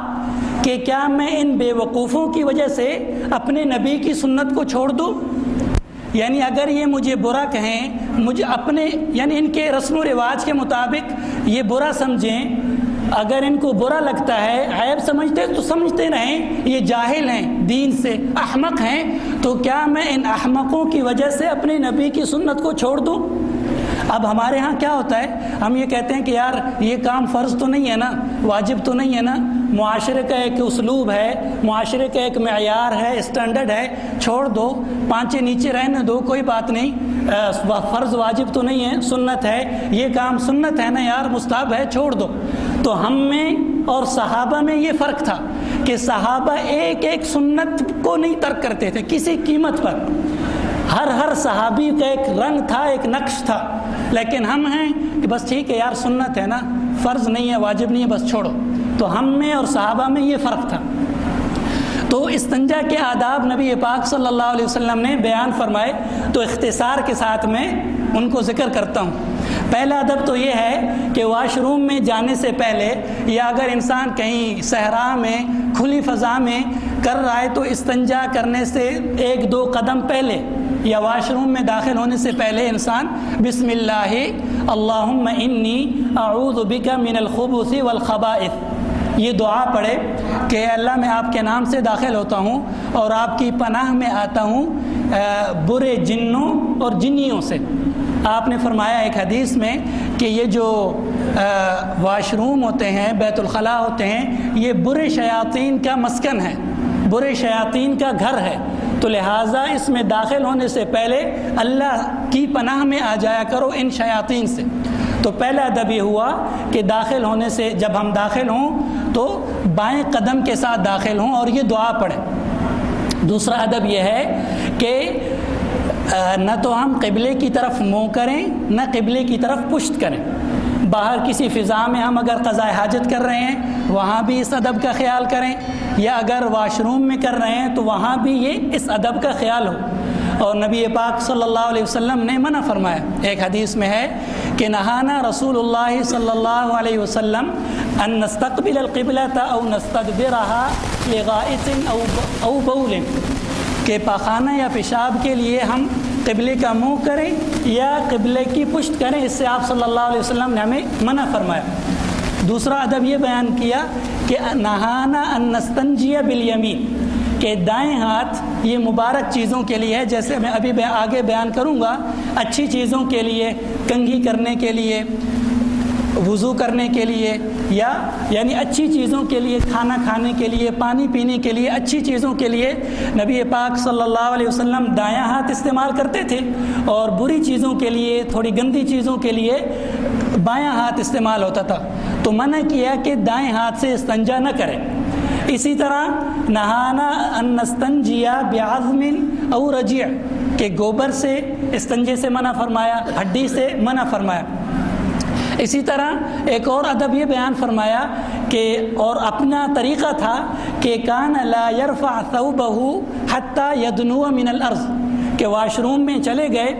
کہ کیا میں ان بے وقوفوں کی وجہ سے اپنے نبی کی سنت کو چھوڑ دوں؟ یعنی اگر یہ مجھے برا کہیں، مجھے اپنے یعنی ان کے رسم و رواج کے مطابق یہ برا سمجھیں، اگر ان کو برا لگتا ہے، عیب سمجھتے تو سمجھتے رہیں، یہ جاہل ہیں، دین سے احمق ہیں، تو کیا میں ان احمقوں کی وجہ سے اپنے نبی کی سنت کو چھوڑ دوں؟ اب ہمارے ہاں کیا ہوتا ہے؟ ہم یہ کہتے ہیں کہ یار، یہ کام فرض تو نہیں ہے نا، واجب تو نہیں ہے نا معاشرے کا ایک اسلوب ہے، معاشرے کا ایک معیار ہے اسٹینڈرڈ ہے، چھوڑ دو، پانچے نیچے رہنے دو، کوئی بات نہیں فرض واجب تو نہیں ہے، سنت ہے، یہ کام سنت ہے نا یار، مستحب ہے، چھوڑ دو۔ تو ہم میں اور صحابہ میں یہ فرق تھا کہ صحابہ ایک ایک سنت کو نہیں ترک کرتے تھے، کسی قیمت پر۔ ہر ہر صحابی کا ایک رنگ تھا، ایک نقش تھا۔ لیکن ہم ہیں کہ بس ٹھیک ہے یار، سنت ہے نا، فرض نہیں ہے، واجب نہیں ہے، بس چھوڑو۔ تو ہم میں اور صحابہ میں یہ فرق تھا۔ تو استنجا کے آداب نبی پاک صلی اللہ علیہ وسلم نے بیان فرمائے، تو اختصار کے ساتھ میں ان کو ذکر کرتا ہوں۔ پہلا ادب تو یہ ہے کہ واش روم میں جانے سے پہلے یا اگر انسان کہیں صحرا میں، کھلی فضا میں کر رہا ہے تو استنجا کرنے سے ایک دو قدم پہلے یا واش روم میں داخل ہونے سے پہلے انسان بسم اللہ، اللہم انی اعوذ بک من الخبث والخبائث۔ یہ دعا پڑھے کہ اللہ میں آپ کے نام سے داخل ہوتا ہوں اور آپ کی پناہ میں آتا ہوں برے جنوں اور جنیوں سے۔ آپ نے فرمایا ایک حدیث میں کہ یہ جو واش روم ہوتے ہیں، بیت الخلاء ہوتے ہیں، یہ برے شیاطین کا مسکن ہے، برے شیاطین کا گھر ہے۔ تو لہٰذا اس میں داخل ہونے سے پہلے اللہ کی پناہ میں آ جایا کرو ان شیاطین سے۔ تو پہلا ادب یہ ہوا کہ داخل ہونے سے، جب ہم داخل ہوں تو بائیں قدم کے ساتھ داخل ہوں اور یہ دعا پڑھیں۔ دوسرا ادب یہ ہے کہ نہ تو ہم قبلے کی طرف منہ کریں، نہ قبلے کی طرف پشت کریں۔ باہر کسی فضا میں ہم اگر قضاء حاجت کر رہے ہیں، وہاں بھی اس ادب کا خیال کریں۔ یا اگر واش روم میں کر رہے ہیں، تو وہاں بھی یہ اس ادب کا خیال ہو۔ اور نبی پاک صلی اللہ علیہ وسلم نے منع فرمایا۔ ایک حدیث میں ہے کہ نہانا رسول اللہ صلی اللہ علیہ وسلم ان نستقبل القبلة او نستدبرها لغائط او او بول۔ کہ پاخانہ یا پیشاب کے لیے ہم قبلے کا منہ کریں یا قبلے کی پشت کریں، اس سے آپ صلی اللہ علیہ وسلم نے ہمیں منع فرمایا۔ دوسرا ادب یہ بیان کیا کہ نہانا انستنجیہ بالیمین۔ کہ دائیں ہاتھ یہ مبارک چیزوں کے لیے ہے، جیسے میں ابھی آگے بیان کروں گا، اچھی چیزوں کے لیے، کنگھی کرنے کے لیے، وضو کرنے کے لیے، یا یعنی اچھی چیزوں کے لیے، کھانا کھانے کے لیے، پانی پینے کے لیے، اچھی چیزوں کے لیے نبی پاک صلی اللہ علیہ وسلم دایاں ہاتھ استعمال کرتے تھے اور بری چیزوں کے لیے، تھوڑی گندی چیزوں کے لیے بایاں ہاتھ استعمال ہوتا تھا۔ تو منع کیا کہ دائیں ہاتھ سے استنجا نہ کریں۔ اسی طرح نہانا انستنجیا بیازمن اور رجیع، کہ گوبر سے، استنجے سے منع فرمایا، ہڈی سے منع فرمایا۔ اسی طرح ایک اور ادب یہ بیان فرمایا کہ اور اپنا طریقہ تھا کہ کان لا يرفع ثوبه حتى يدنو من الارض، کہ واش روم میں چلے گئے،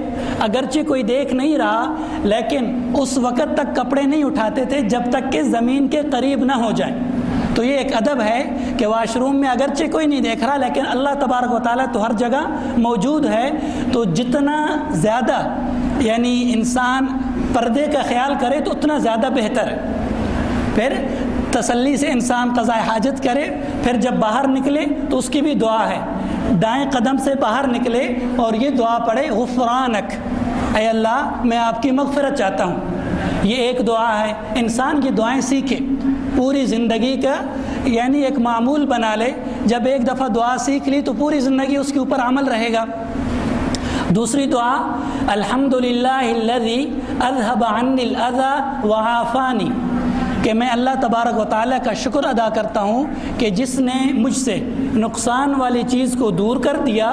اگرچہ کوئی دیکھ نہیں رہا، لیکن اس وقت تک کپڑے نہیں اٹھاتے تھے جب تک کہ زمین کے قریب نہ ہو جائیں تو یہ ایک ادب ہے کہ واش روم میں اگرچہ کوئی نہیں دیکھ رہا، لیکن اللہ تبارک و تعالیٰ تو ہر جگہ موجود ہے۔ تو جتنا زیادہ یعنی انسان پردے کا خیال کرے تو اتنا زیادہ بہتر۔ ہے پھر تسلی سے انسان قضاء حاجت کرے، پھر جب باہر نکلے تو اس کی بھی دعا ہے۔ دائیں قدم سے باہر نکلے اور یہ دعا پڑھے، غفرانک۔ اے اللہ، میں آپ کی مغفرت چاہتا ہوں۔ یہ ایک دعا ہے، انسان یہ دعائیں سیکھے۔ پوری زندگی کا یعنی ایک معمول بنا لے۔ جب ایک دفعہ دعا سیکھ لی تو پوری زندگی اس کے اوپر عمل رہے گا۔ دوسری دعا الحمد للہ اذهب عني الاذى وعافانی کہ میں اللہ تبارک و تعالیٰ کا شکر ادا کرتا ہوں کہ جس نے مجھ سے نقصان والی چیز کو دور کر دیا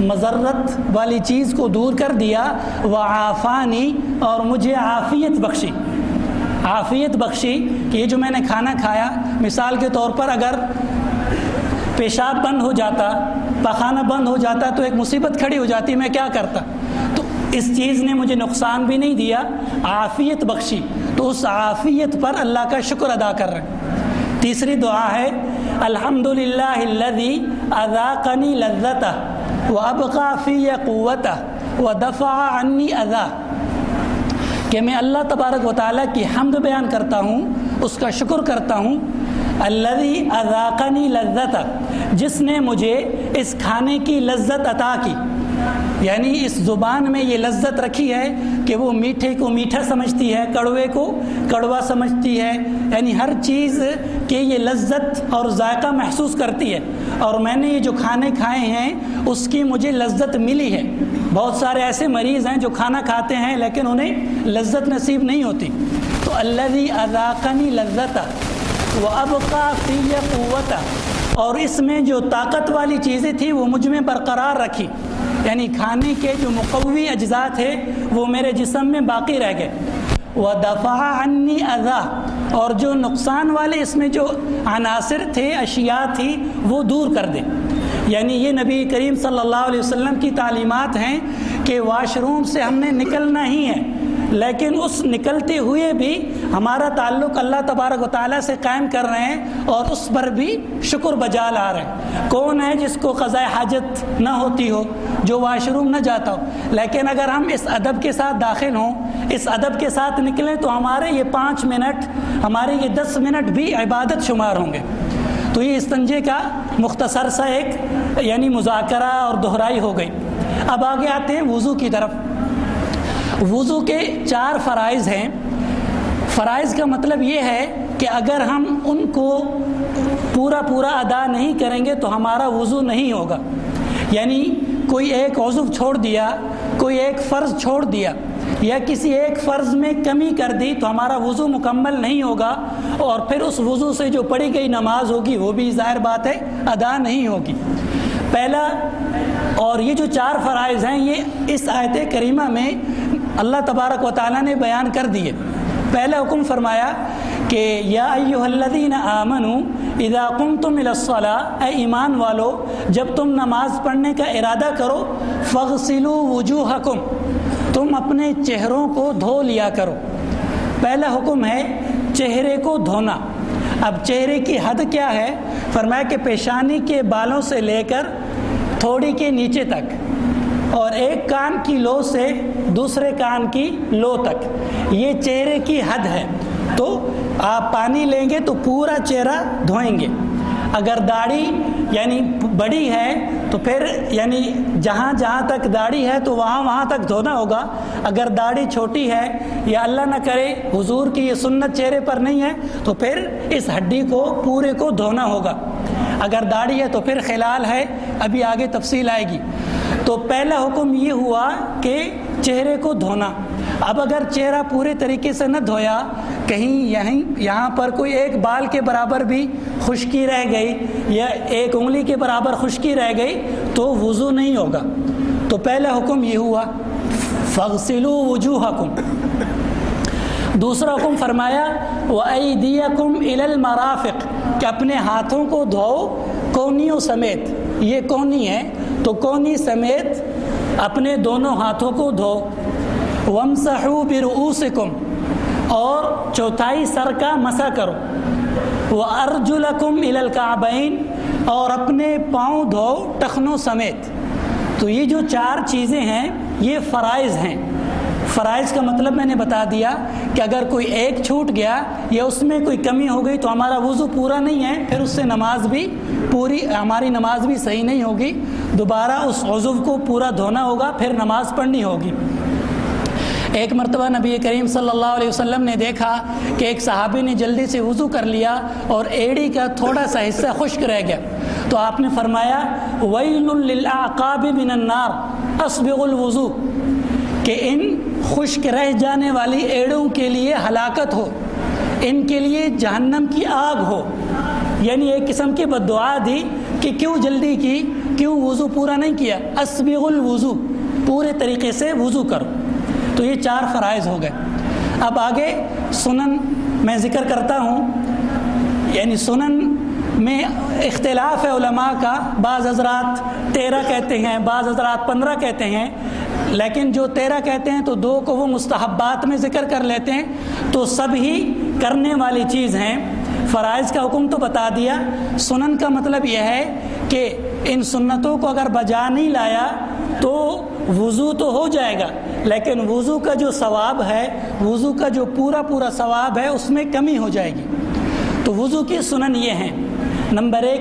مذرت والی چیز کو دور کر دیا، وعافانی اور مجھے عافیت بخشی۔ عافیت بخشی کہ یہ جو میں نے کھانا کھایا، مثال کے طور پر اگر پیشاب بند ہو جاتا، پخانہ بند ہو جاتا تو ایک مصیبت کھڑی ہو جاتی، میں کیا کرتا؟ تو اس چیز نے مجھے نقصان بھی نہیں دیا، عافیت بخشی۔ تو اس عافیت پر اللہ کا شکر ادا کر رہے ہیں تیسری دعا ہے الحمد للہ اذاقنی لذت و ابقافی قوت و دفاع عنی اذا کہ میں اللہ تبارک و تعالیٰ کی حمد بیان کرتا ہوں، اس کا شکر کرتا ہوں۔ اللہ اذاقنی لذت جس نے مجھے اس کھانے کی لذت عطا کی۔ یعنی اس زبان میں یہ لذت رکھی ہے کہ وہ میٹھے کو میٹھا سمجھتی ہے، کڑوے کو کڑوا سمجھتی ہے۔ یعنی ہر چیز کے یہ لذت اور ذائقہ محسوس کرتی ہے۔ اور میں نے یہ جو کھانے کھائے ہیں، اس کی مجھے لذت ملی ہے۔ بہت سارے ایسے مریض ہیں جو کھانا کھاتے ہیں، لیکن انہیں لذت نصیب نہیں ہوتی۔ تو اللہ اذاقنی لذت وہ اب کافی قوت اور اس میں جو طاقت والی چیزیں تھیں وہ مجھ میں برقرار رکھی۔ یعنی کھانے کے جو مقوی اجزاء تھے وہ میرے جسم میں باقی رہ گئے۔ وہ دفاع عنی اذا اور جو نقصان والے اس میں جو عناصر تھے، اشیاء تھی، وہ دور کر دے یعنی یہ نبی کریم صلی اللہ علیہ وسلم کی تعلیمات ہیں کہ واش روم سے ہم نے نکلنا ہی ہے۔ لیکن اس نکلتے ہوئے بھی ہمارا تعلق اللہ تبارک و تعالیٰ سے قائم کر رہے ہیں اور اس پر بھی شکر بجا لا رہے ہیں۔ کون ہے جس کو قضاء حاجت نہ ہوتی ہو، جو واش روم نہ جاتا ہو؟ لیکن اگر ہم اس ادب کے ساتھ داخل ہوں، اس ادب کے ساتھ نکلیں تو ہمارے یہ پانچ منٹ، ہمارے یہ دس منٹ بھی عبادت شمار ہوں گے۔ تو یہ استنجے کا مختصر سا ایک یعنی مذاکرہ اور دہرائی ہو گئی۔ اب آگے آتے ہیں وضو کی طرف۔ وضو کے چار فرائض ہیں۔ فرائض کا مطلب یہ ہے کہ اگر ہم ان کو پورا پورا ادا نہیں کریں گے تو ہمارا وضو نہیں ہوگا۔ یعنی کوئی ایک عضو چھوڑ دیا، کوئی ایک فرض چھوڑ دیا یا کسی ایک فرض میں کمی کر دی تو ہمارا وضو مکمل نہیں ہوگا اور پھر اس وضو سے جو پڑھی گئی نماز ہوگی وہ بھی ظاہر بات ہے، ادا نہیں ہوگی۔ پہلا اور یہ جو چار فرائض ہیں، یہ اس آیت کریمہ میں اللہ تبارک و تعالیٰ نے بیان کر دیے۔ پہلا حکم فرمایا کہ یا ایوہ الذین آمنوا اذا قمتم الى الصلاة، اے ایمان والو، جب تم نماز پڑھنے کا ارادہ کرو فغسلوا وجوہکم، تم اپنے چہروں کو دھو لیا کرو۔ پہلا حکم ہے چہرے کو دھونا۔ اب چہرے کی حد کیا ہے؟ فرمایا کہ پیشانی کے بالوں سے لے کر تھوڑی کے نیچے تک۔ اور ایک کان کی لو سے دوسرے کان کی لو تک۔ یہ چہرے کی حد ہے۔ تو آپ پانی لیں گے تو پورا چہرہ دھوئیں گے۔ اگر داڑھی یعنی بڑی ہے تو پھر یعنی جہاں جہاں تک داڑھی ہے تو وہاں وہاں تک دھونا ہوگا۔ اگر داڑھی چھوٹی ہے یا اللہ نہ کرے، حضور کی یہ سنت چہرے پر نہیں ہے، تو پھر اس ہڈی کو، پورے کو دھونا ہوگا۔ اگر داڑھی ہے تو پھر خلال ہے۔ ابھی آگے تفصیل آئے گی۔ تو پہلا حکم یہ ہوا کہ چہرے کو دھونا۔ اب اگر چہرہ پورے طریقے سے نہ دھویا، کہیں یہیں یہاں پر کوئی ایک بال کے برابر بھی خشکی رہ گئی یا ایک انگلی کے برابر خشکی رہ گئی تو وضو نہیں ہوگا۔ تو پہلا حکم یہ ہوا فغسلو وجوہ دوسرا حکم فرمایا وہ دیا کم المرافق۔ کہ اپنے ہاتھوں کو دھوؤ کونیوں سمیت۔ یہ کونی ہے؟ تو کونی سمیت اپنے دونوں ہاتھوں کو دھو۔ وم صحو اور چوتھائی سر کا مسا کرو۔ وہ ارجلکم الکعبین اور اپنے پاؤں دھو ٹخنوں سمیت۔ تو یہ جو چار چیزیں ہیں، یہ فرائض ہیں۔ فرائض کا مطلب میں نے بتا دیا کہ اگر کوئی ایک چھوٹ گیا یا اس میں کوئی کمی ہو گئی تو ہمارا وضو پورا نہیں ہے، پھر اس سے نماز بھی پوری، ہماری نماز بھی صحیح نہیں ہوگی۔ دوبارہ اس عضو کو پورا دھونا ہوگا، پھر نماز پڑھنی ہوگی۔ ایک مرتبہ نبی کریم صلی اللہ علیہ وسلم نے دیکھا کہ ایک صحابی نے جلدی سے وضو کر لیا اور ایڑی کا تھوڑا سا حصہ خشک رہ گیا۔ تو آپ نے فرمایا، ویل للعقاب من النار اسبغ الوضو، کہ ان خشک رہ جانے والی ایڑوں کے لیے ہلاکت ہو، ان کے لیے جہنم کی آگ ہو۔ یعنی ایک قسم کی بد دعا دی کہ کیوں جلدی کی، کیوں وضو پورا نہیں کیا۔ اسبغ الوضو، پورے طریقے سے وضو کرو۔ تو یہ چار فرائض ہو گئے۔ اب آگے سنن میں ذکر کرتا ہوں۔ یعنی سنن میں اختلاف ہے علماء کا۔ بعض حضرات تیرہ کہتے ہیں، بعض حضرات پندرہ کہتے ہیں۔ لیکن جو تیرہ کہتے ہیں تو دو کو وہ مستحبات میں ذکر کر لیتے ہیں، تو سب ہی کرنے والی چیز ہیں۔ فرائض کا حکم تو بتا دیا۔ سنن کا مطلب یہ ہے کہ ان سنتوں کو اگر بجا نہیں لایا تو وضو تو ہو جائے گا، لیکن وضو کا جو ثواب ہے، وضو کا جو پورا پورا ثواب ہے، اس میں کمی ہو جائے گی۔ تو وضو کی سنن یہ ہیں۔ نمبر ایک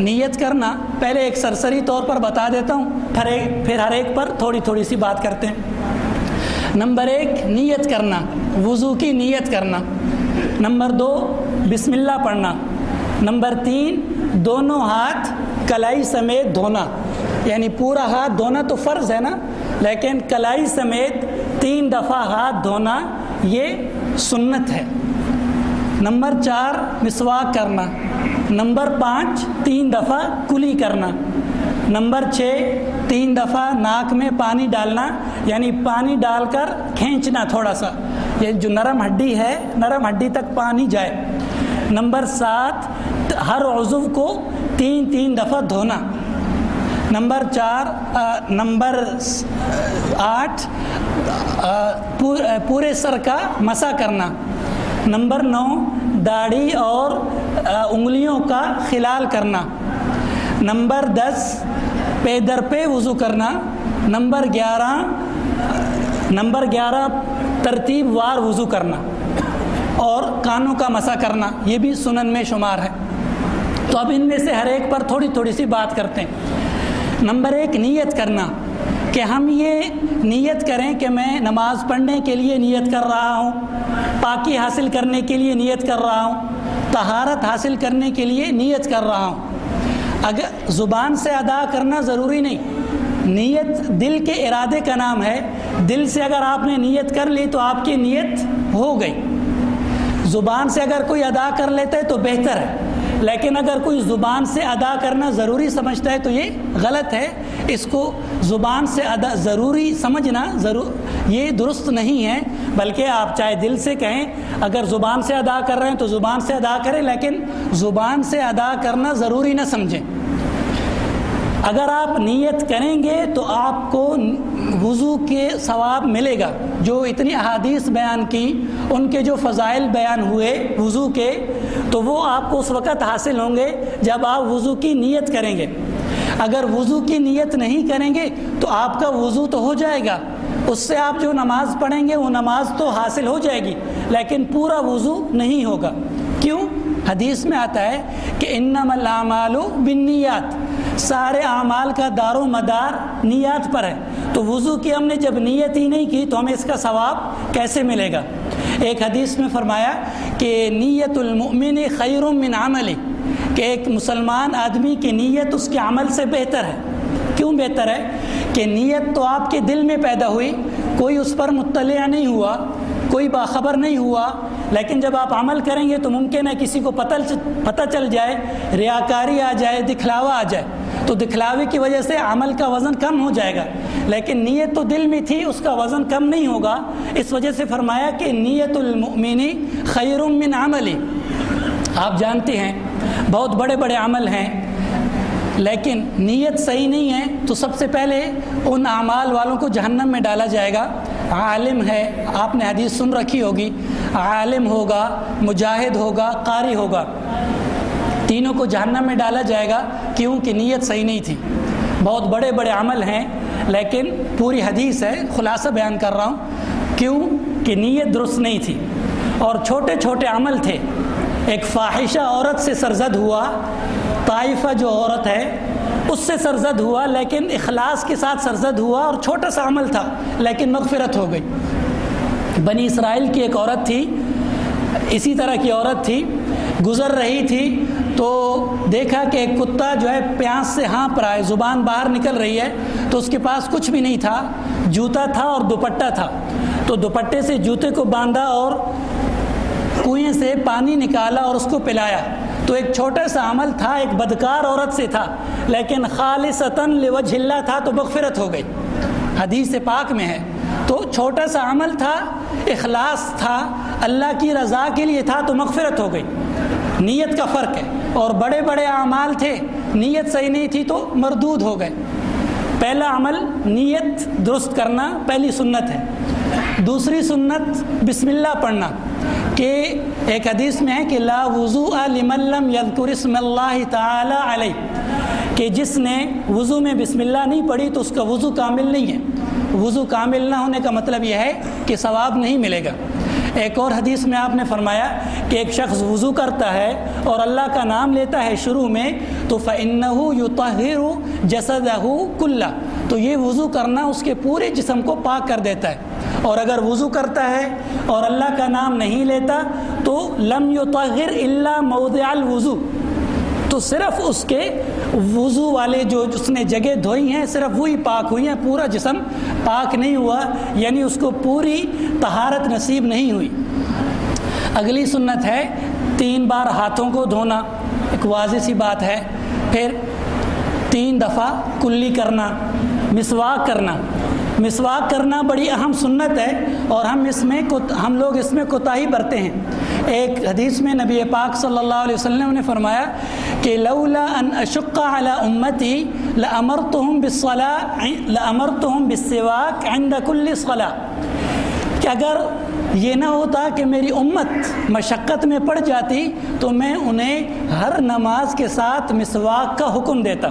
نیت کرنا پہلے ایک سرسری طور پر بتا دیتا ہوں، پھر ایک پھر ہر ایک پر تھوڑی تھوڑی سی بات کرتے ہیں۔ نمبر ایک، نیت کرنا، وضو کی نیت کرنا۔ نمبر دو، بسم اللہ پڑھنا۔ نمبر تین، دونوں ہاتھ کلائی سمیت دھونا۔ یعنی پورا ہاتھ دھونا تو فرض ہے نا، لیکن کلائی سمیت تین دفعہ ہاتھ دھونا یہ سنت ہے۔ نمبر چار، مسواک کرنا۔ نمبر پانچ، تین دفعہ کلی کرنا۔ نمبر چھ، تین دفعہ ناک میں پانی ڈالنا یعنی پانی ڈال کر کھینچنا تھوڑا سا۔ یہ جو نرم ہڈی ہے، نرم ہڈی تک پانی جائے۔ نمبر سات، ہر عضو کو تین تین دفعہ دھونا۔ نمبر چار نمبر آٹھ پورے سر کا مسا کرنا۔ نمبر نو داڑھی اور انگلیوں کا خلال کرنا۔ نمبر دس، پے در پہ وضو کرنا۔ نمبر گیارہ نمبر گیارہ، ترتیب وار وضو کرنا۔ اور کانوں کا مسا کرنا، یہ بھی سنن میں شمار ہے۔ تو اب ان میں سے ہر ایک پر تھوڑی تھوڑی سی بات کرتے ہیں۔ نمبر ایک، نیت کرنا۔ کہ ہم یہ نیت کریں کہ میں نماز پڑھنے کے لیے نیت کر رہا ہوں، پاکی حاصل کرنے کے لیے نیت کر رہا ہوں، طہارت حاصل کرنے کے لیے نیت کر رہا ہوں۔ اگر زبان سے ادا کرنا ضروری نہیں، نیت دل کے ارادے کا نام ہے۔ دل سے اگر آپ نے نیت کر لی تو آپ کی نیت ہو گئی۔ زبان سے اگر کوئی ادا کر لیتا ہے تو بہتر ہے۔ لیکن اگر کوئی زبان سے ادا کرنا ضروری سمجھتا ہے تو یہ غلط ہے۔ اس کو زبان سے ادا ضروری سمجھنا ضرور یہ درست نہیں ہے۔ بلکہ آپ چاہے دل سے کہیں، اگر زبان سے ادا کر رہے ہیں تو زبان سے ادا کریں، لیکن زبان سے ادا کرنا ضروری نہ سمجھیں۔ اگر آپ نیت کریں گے تو آپ کو وضو کے ثواب ملے گا۔ جو اتنی احادیث بیان کی، ان کے جو فضائل بیان ہوئے وضو کے تو وہ آپ کو اس وقت حاصل ہوں گے جب آپ وضو کی نیت کریں گے۔ اگر وضو کی نیت نہیں کریں گے تو آپ کا وضو تو ہو جائے گا۔ اس سے آپ جو نماز پڑھیں گے وہ نماز تو حاصل ہو جائے گی، لیکن پورا وضو نہیں ہوگا۔ کیوں؟ حدیث میں آتا ہے کہ انم العمال بنیات سارے اعمال کا دار و مدار نیات پر ہے۔ تو وضو کی ہم نے جب نیت ہی نہیں کی تو ہمیں اس کا ثواب کیسے ملے گا؟ ایک حدیث میں فرمایا کہ نیت المؤمن خیر من عمل کہ ایک مسلمان آدمی کی نیت اس کے عمل سے بہتر ہے۔ کیوں بہتر ہے؟ کہ نیت تو آپ کے دل میں پیدا ہوئی، کوئی اس پر مطلع نہیں ہوا، کوئی باخبر نہیں ہوا، لیکن جب آپ عمل کریں گے تو ممکن ہے کسی کو پتہ پتہ چل جائے ریاکاری آ جائے، دکھلاوا آ جائے۔ تو دکھلاوے کی وجہ سے عمل کا وزن کم ہو جائے گا۔ لیکن نیت تو دل میں تھی، اس کا وزن کم نہیں ہوگا۔ اس وجہ سے فرمایا کہ نیت المؤمنی خیر من عملی۔ آپ جانتے ہیں، بہت بڑے بڑے عمل ہیں، لیکن نیت صحیح نہیں ہے تو سب سے پہلے ان اعمال والوں کو جہنم میں ڈالا جائے گا۔ عالم ہے، آپ نے حدیث سن رکھی ہوگی۔ عالم ہوگا، مجاہد ہوگا، قاری ہوگا۔ تینوں کو جہنم میں ڈالا جائے گا کیونکہ نیت صحیح نہیں تھی۔ بہت بڑے بڑے عمل ہیں، لیکن پوری حدیث ہے، خلاصہ بیان کر رہا ہوں۔ کیوں کہ نیت درست نہیں تھی۔ اور چھوٹے چھوٹے عمل تھے۔ ایک فاحشہ عورت سے سرزد ہوا، طائفہ جو عورت ہے، اس سے سرزد ہوا، لیکن اخلاص کے ساتھ سرزد ہوا اور چھوٹا سا عمل تھا، لیکن مغفرت ہو گئی۔ بنی اسرائیل کی ایک عورت تھی، اسی طرح کی عورت تھی، گزر رہی تھی تو دیکھا کہ ایک کتا جو ہے پیاس سے ہانپ رہا ہے، زبان باہر نکل رہی ہے، تو اس کے پاس کچھ بھی نہیں تھا، جوتا تھا اور دوپٹہ تھا۔ تو دوپٹے سے جوتے کو باندھا اور کنویں سے پانی نکالا اور اس کو پلایا۔ تو ایک چھوٹا سا عمل تھا، ایک بدکار عورت سے تھا، لیکن خالصتاً لوجہ اللہ تھا تو مغفرت ہو گئی۔ حدیث پاک میں ہے۔ تو چھوٹا سا عمل تھا، اخلاص تھا، اللہ کی رضا کے لیے تھا تو مغفرت ہو گئی۔ نیت کا فرق ہے۔ اور بڑے بڑے اعمال تھے، نیت صحیح نہیں تھی تو مردود ہو گئے۔ پہلا عمل نیت درست کرنا، پہلی سنت ہے۔ دوسری سنت بسم اللہ پڑھنا، کہ ایک حدیث میں ہے کہ لا وضو لم یذکر اسم اللہ تعالی علیہ۔ کہ جس نے وضو میں بسم اللہ نہیں پڑھی تو اس کا وضو کامل نہیں ہے۔ وضو کامل نہ ہونے کا مطلب یہ ہے کہ ثواب نہیں ملے گا۔ ایک اور حدیث میں آپ نے فرمایا کہ ایک شخص وضو کرتا ہے اور اللہ کا نام لیتا ہے شروع میں، تو فَإِنَّهُ يُطَهِرُ جَسَدَهُ كُلَّ تو یہ وضو کرنا اس کے پورے جسم کو پاک کر دیتا ہے۔ اور اگر وضو کرتا ہے اور اللہ کا نام نہیں لیتا، تو لم يطهر الا موضع الوضو تو صرف اس کے وضو والے جو اس نے جگہ دھوئی ہیں، صرف وہی پاک ہوئی ہیں، پورا جسم پاک نہیں ہوا یعنی اس کو پوری طہارت نصیب نہیں ہوئی۔ اگلی سنت ہے، تین بار ہاتھوں کو دھونا، ایک واضح سی بات ہے۔ پھر تین دفعہ کلی کرنا، مسواک کرنا۔ مسواک کرنا بڑی اہم سنت ہے اور ہم اس میں ہم لوگ اس میں کوتاہی برتے ہیں۔ ایک حدیث میں نبی پاک صلی اللہ علیہ وسلم نے فرمایا کہ لولا ان اشق علی امتی لامرتهم بالصلاة لامرتهم بالسواک عند كل صلاة۔ کہ اگر یہ نہ ہوتا کہ میری امت مشقت میں پڑ جاتی تو میں انہیں ہر نماز کے ساتھ مسواک کا حکم دیتا۔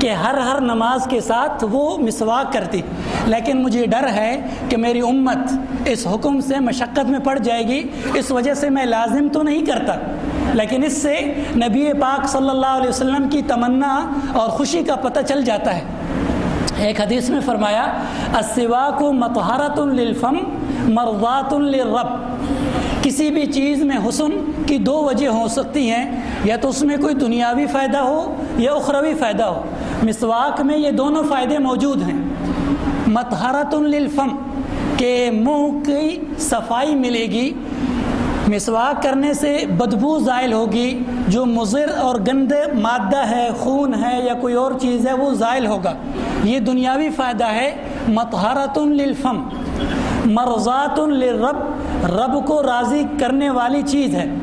کہ ہر ہر نماز کے ساتھ وہ مسواک کرتی۔ لیکن مجھے ڈر ہے کہ میری امت اس حکم سے مشقت میں پڑ جائے گی۔ اس وجہ سے میں لازم تو نہیں کرتا۔ لیکن اس سے نبی پاک صلی اللہ علیہ وسلم کی تمنا اور خوشی کا پتہ چل جاتا ہے۔ ایک حدیث میں فرمایا، السواک متحرت للفم مرضات للرب۔ کسی بھی چیز میں حسن کی دو وجہ ہو سکتی ہیں۔ یا تو اس میں کوئی دنیاوی فائدہ ہو یا اخروی فائدہ ہو۔ مسواک میں یہ دونوں فائدے موجود ہیں۔ متحرت للفم، کہ منہ کی صفائی ملے گی۔ مسواک کرنے سے بدبو زائل ہوگی۔ جو مضر اور گندے مادہ ہے، خون ہے یا کوئی اور چیز ہے، وہ زائل ہوگا۔ یہ دنیاوی فائدہ ہے۔ متحرت للفم مرضات للرب۔ رب کو راضی کرنے والی چیز ہے۔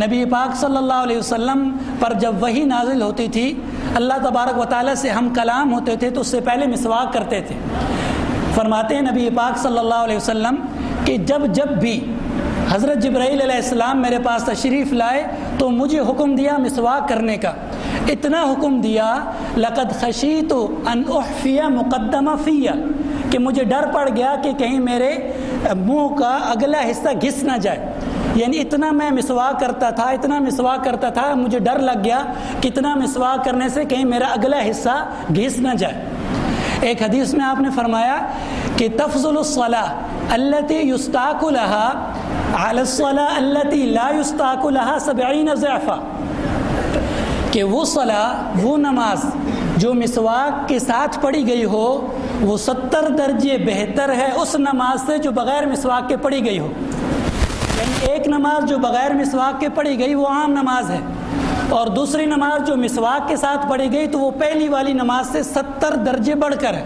نبی پاک صلی اللہ علیہ وسلم پر جب وہی نازل ہوتی تھی، اللہ تبارک و تعالیٰ سے ہم کلام ہوتے تھے تو اس سے پہلے مسواک کرتے تھے۔ فرماتے ہیں نبی پاک صلی اللہ علیہ وسلم کہ جب جب بھی حضرت جبرائیل علیہ السلام میرے پاس تشریف لائے تو مجھے حکم دیا مسواک کرنے کا۔ اتنا حکم دیا، لقد خشی تو انفیہ مقدمہ فیہ، کہ مجھے ڈر پڑ گیا کہ کہیں میرے منہ کا اگلا حصہ گھس نہ جائے۔ یعنی اتنا میں مسوا کرتا تھا، اتنا مسوا کرتا تھا، مجھے ڈر لگ گیا کتنا مسوا کرنے سے کہیں میرا اگلا حصہ گھس نہ جائے۔ ایک حدیث میں آپ نے فرمایا کہ تفضل الصلاح التی یستاق لها علی الصلاح لا یستاق لها سبعین ضعفا۔ کہ وہ صلاح وہ نماز جو مسواک کے ساتھ پڑھی گئی ہو، وہ ستر درجے بہتر ہے اس نماز سے جو بغیر مسواک کے پڑھی گئی ہو۔ یعنی ایک نماز جو بغیر مسواک کے پڑھی گئی وہ عام نماز ہے اور دوسری نماز جو مسواک کے ساتھ پڑھی گئی تو وہ پہلی والی نماز سے ستر درجے بڑھ کر ہے۔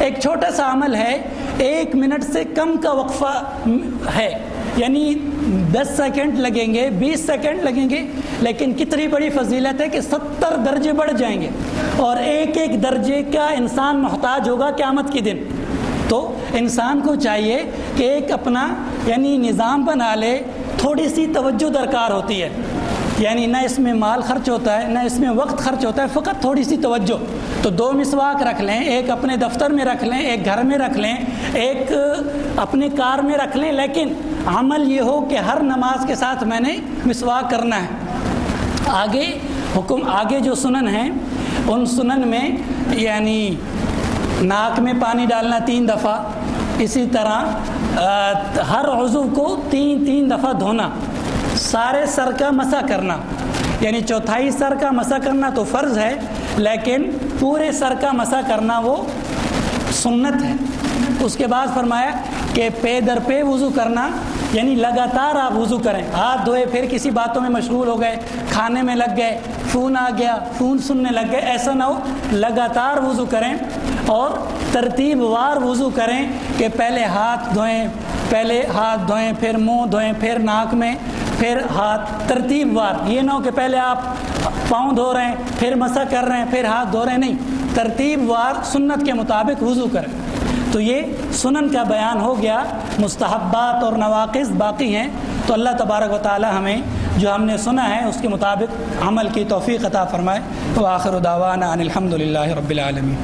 ایک چھوٹا سا عمل ہے، ایک منٹ سے کم کا وقفہ ہے۔ یعنی دس سیکنڈ لگیں گے، بیس سیکنڈ لگیں گے، لیکن کتنی بڑی فضیلت ہے کہ ستر درجے بڑھ جائیں گے۔ اور ایک ایک درجے کا انسان محتاج ہوگا قیامت کے دن۔ تو انسان کو چاہیے کہ ایک اپنا یعنی نظام بنا لے، تھوڑی سی توجہ درکار ہوتی ہے۔ یعنی نہ اس میں مال خرچ ہوتا ہے، نہ اس میں وقت خرچ ہوتا ہے، فقط تھوڑی سی توجہ۔ تو دو مسواک رکھ لیں، ایک اپنے دفتر میں رکھ لیں، ایک گھر میں رکھ لیں، ایک اپنے کار میں رکھ لیں۔ لیکن عمل یہ ہو کہ ہر نماز کے ساتھ میں نے مسواک کرنا ہے۔ آگے حکم، آگے جو سنن ہیں، ان سنن میں یعنی ناک میں پانی ڈالنا تین دفعہ، اسی طرح ہر عضو کو تین تین دفعہ دھونا، سارے سر کا مسا کرنا یعنی چوتھائی سر کا مسا کرنا تو فرض ہے، لیکن پورے سر کا مسا کرنا وہ سنت ہے۔ اس کے بعد فرمایا کہ پے در پے وضو کرنا یعنی لگاتار آپ وضو کریں۔ ہاتھ دھوئے، پھر کسی باتوں میں مشغول ہو گئے، کھانے میں لگ گئے، فون آ گیا، فون سننے لگ گئے، ایسا نہ ہو، لگاتار وضو کریں۔ اور ترتیب وار وضو کریں کہ پہلے ہاتھ دھوئیں، پہلے ہاتھ دھوئیں، پھر منہ دھوئیں، پھر ناک میں، پھر ہاتھ، ترتیب وار۔ یہ نہ ہو کہ پہلے آپ پاؤں دھو رہے ہیں، پھر مسا کر رہے ہیں، پھر ہاتھ دھو رہے ہیں۔ نہیں، ترتیب وار سنت کے مطابق وضو کریں۔ تو یہ سنن کا بیان ہو گیا۔ مستحبات اور نواقص باقی ہیں۔ تو اللہ تبارک و تعالی ہمیں جو ہم نے سنا ہے، اس کے مطابق عمل کی توفیق عطا فرمائے۔ تو آخر داوانہ الحمد للہ رب العالمین۔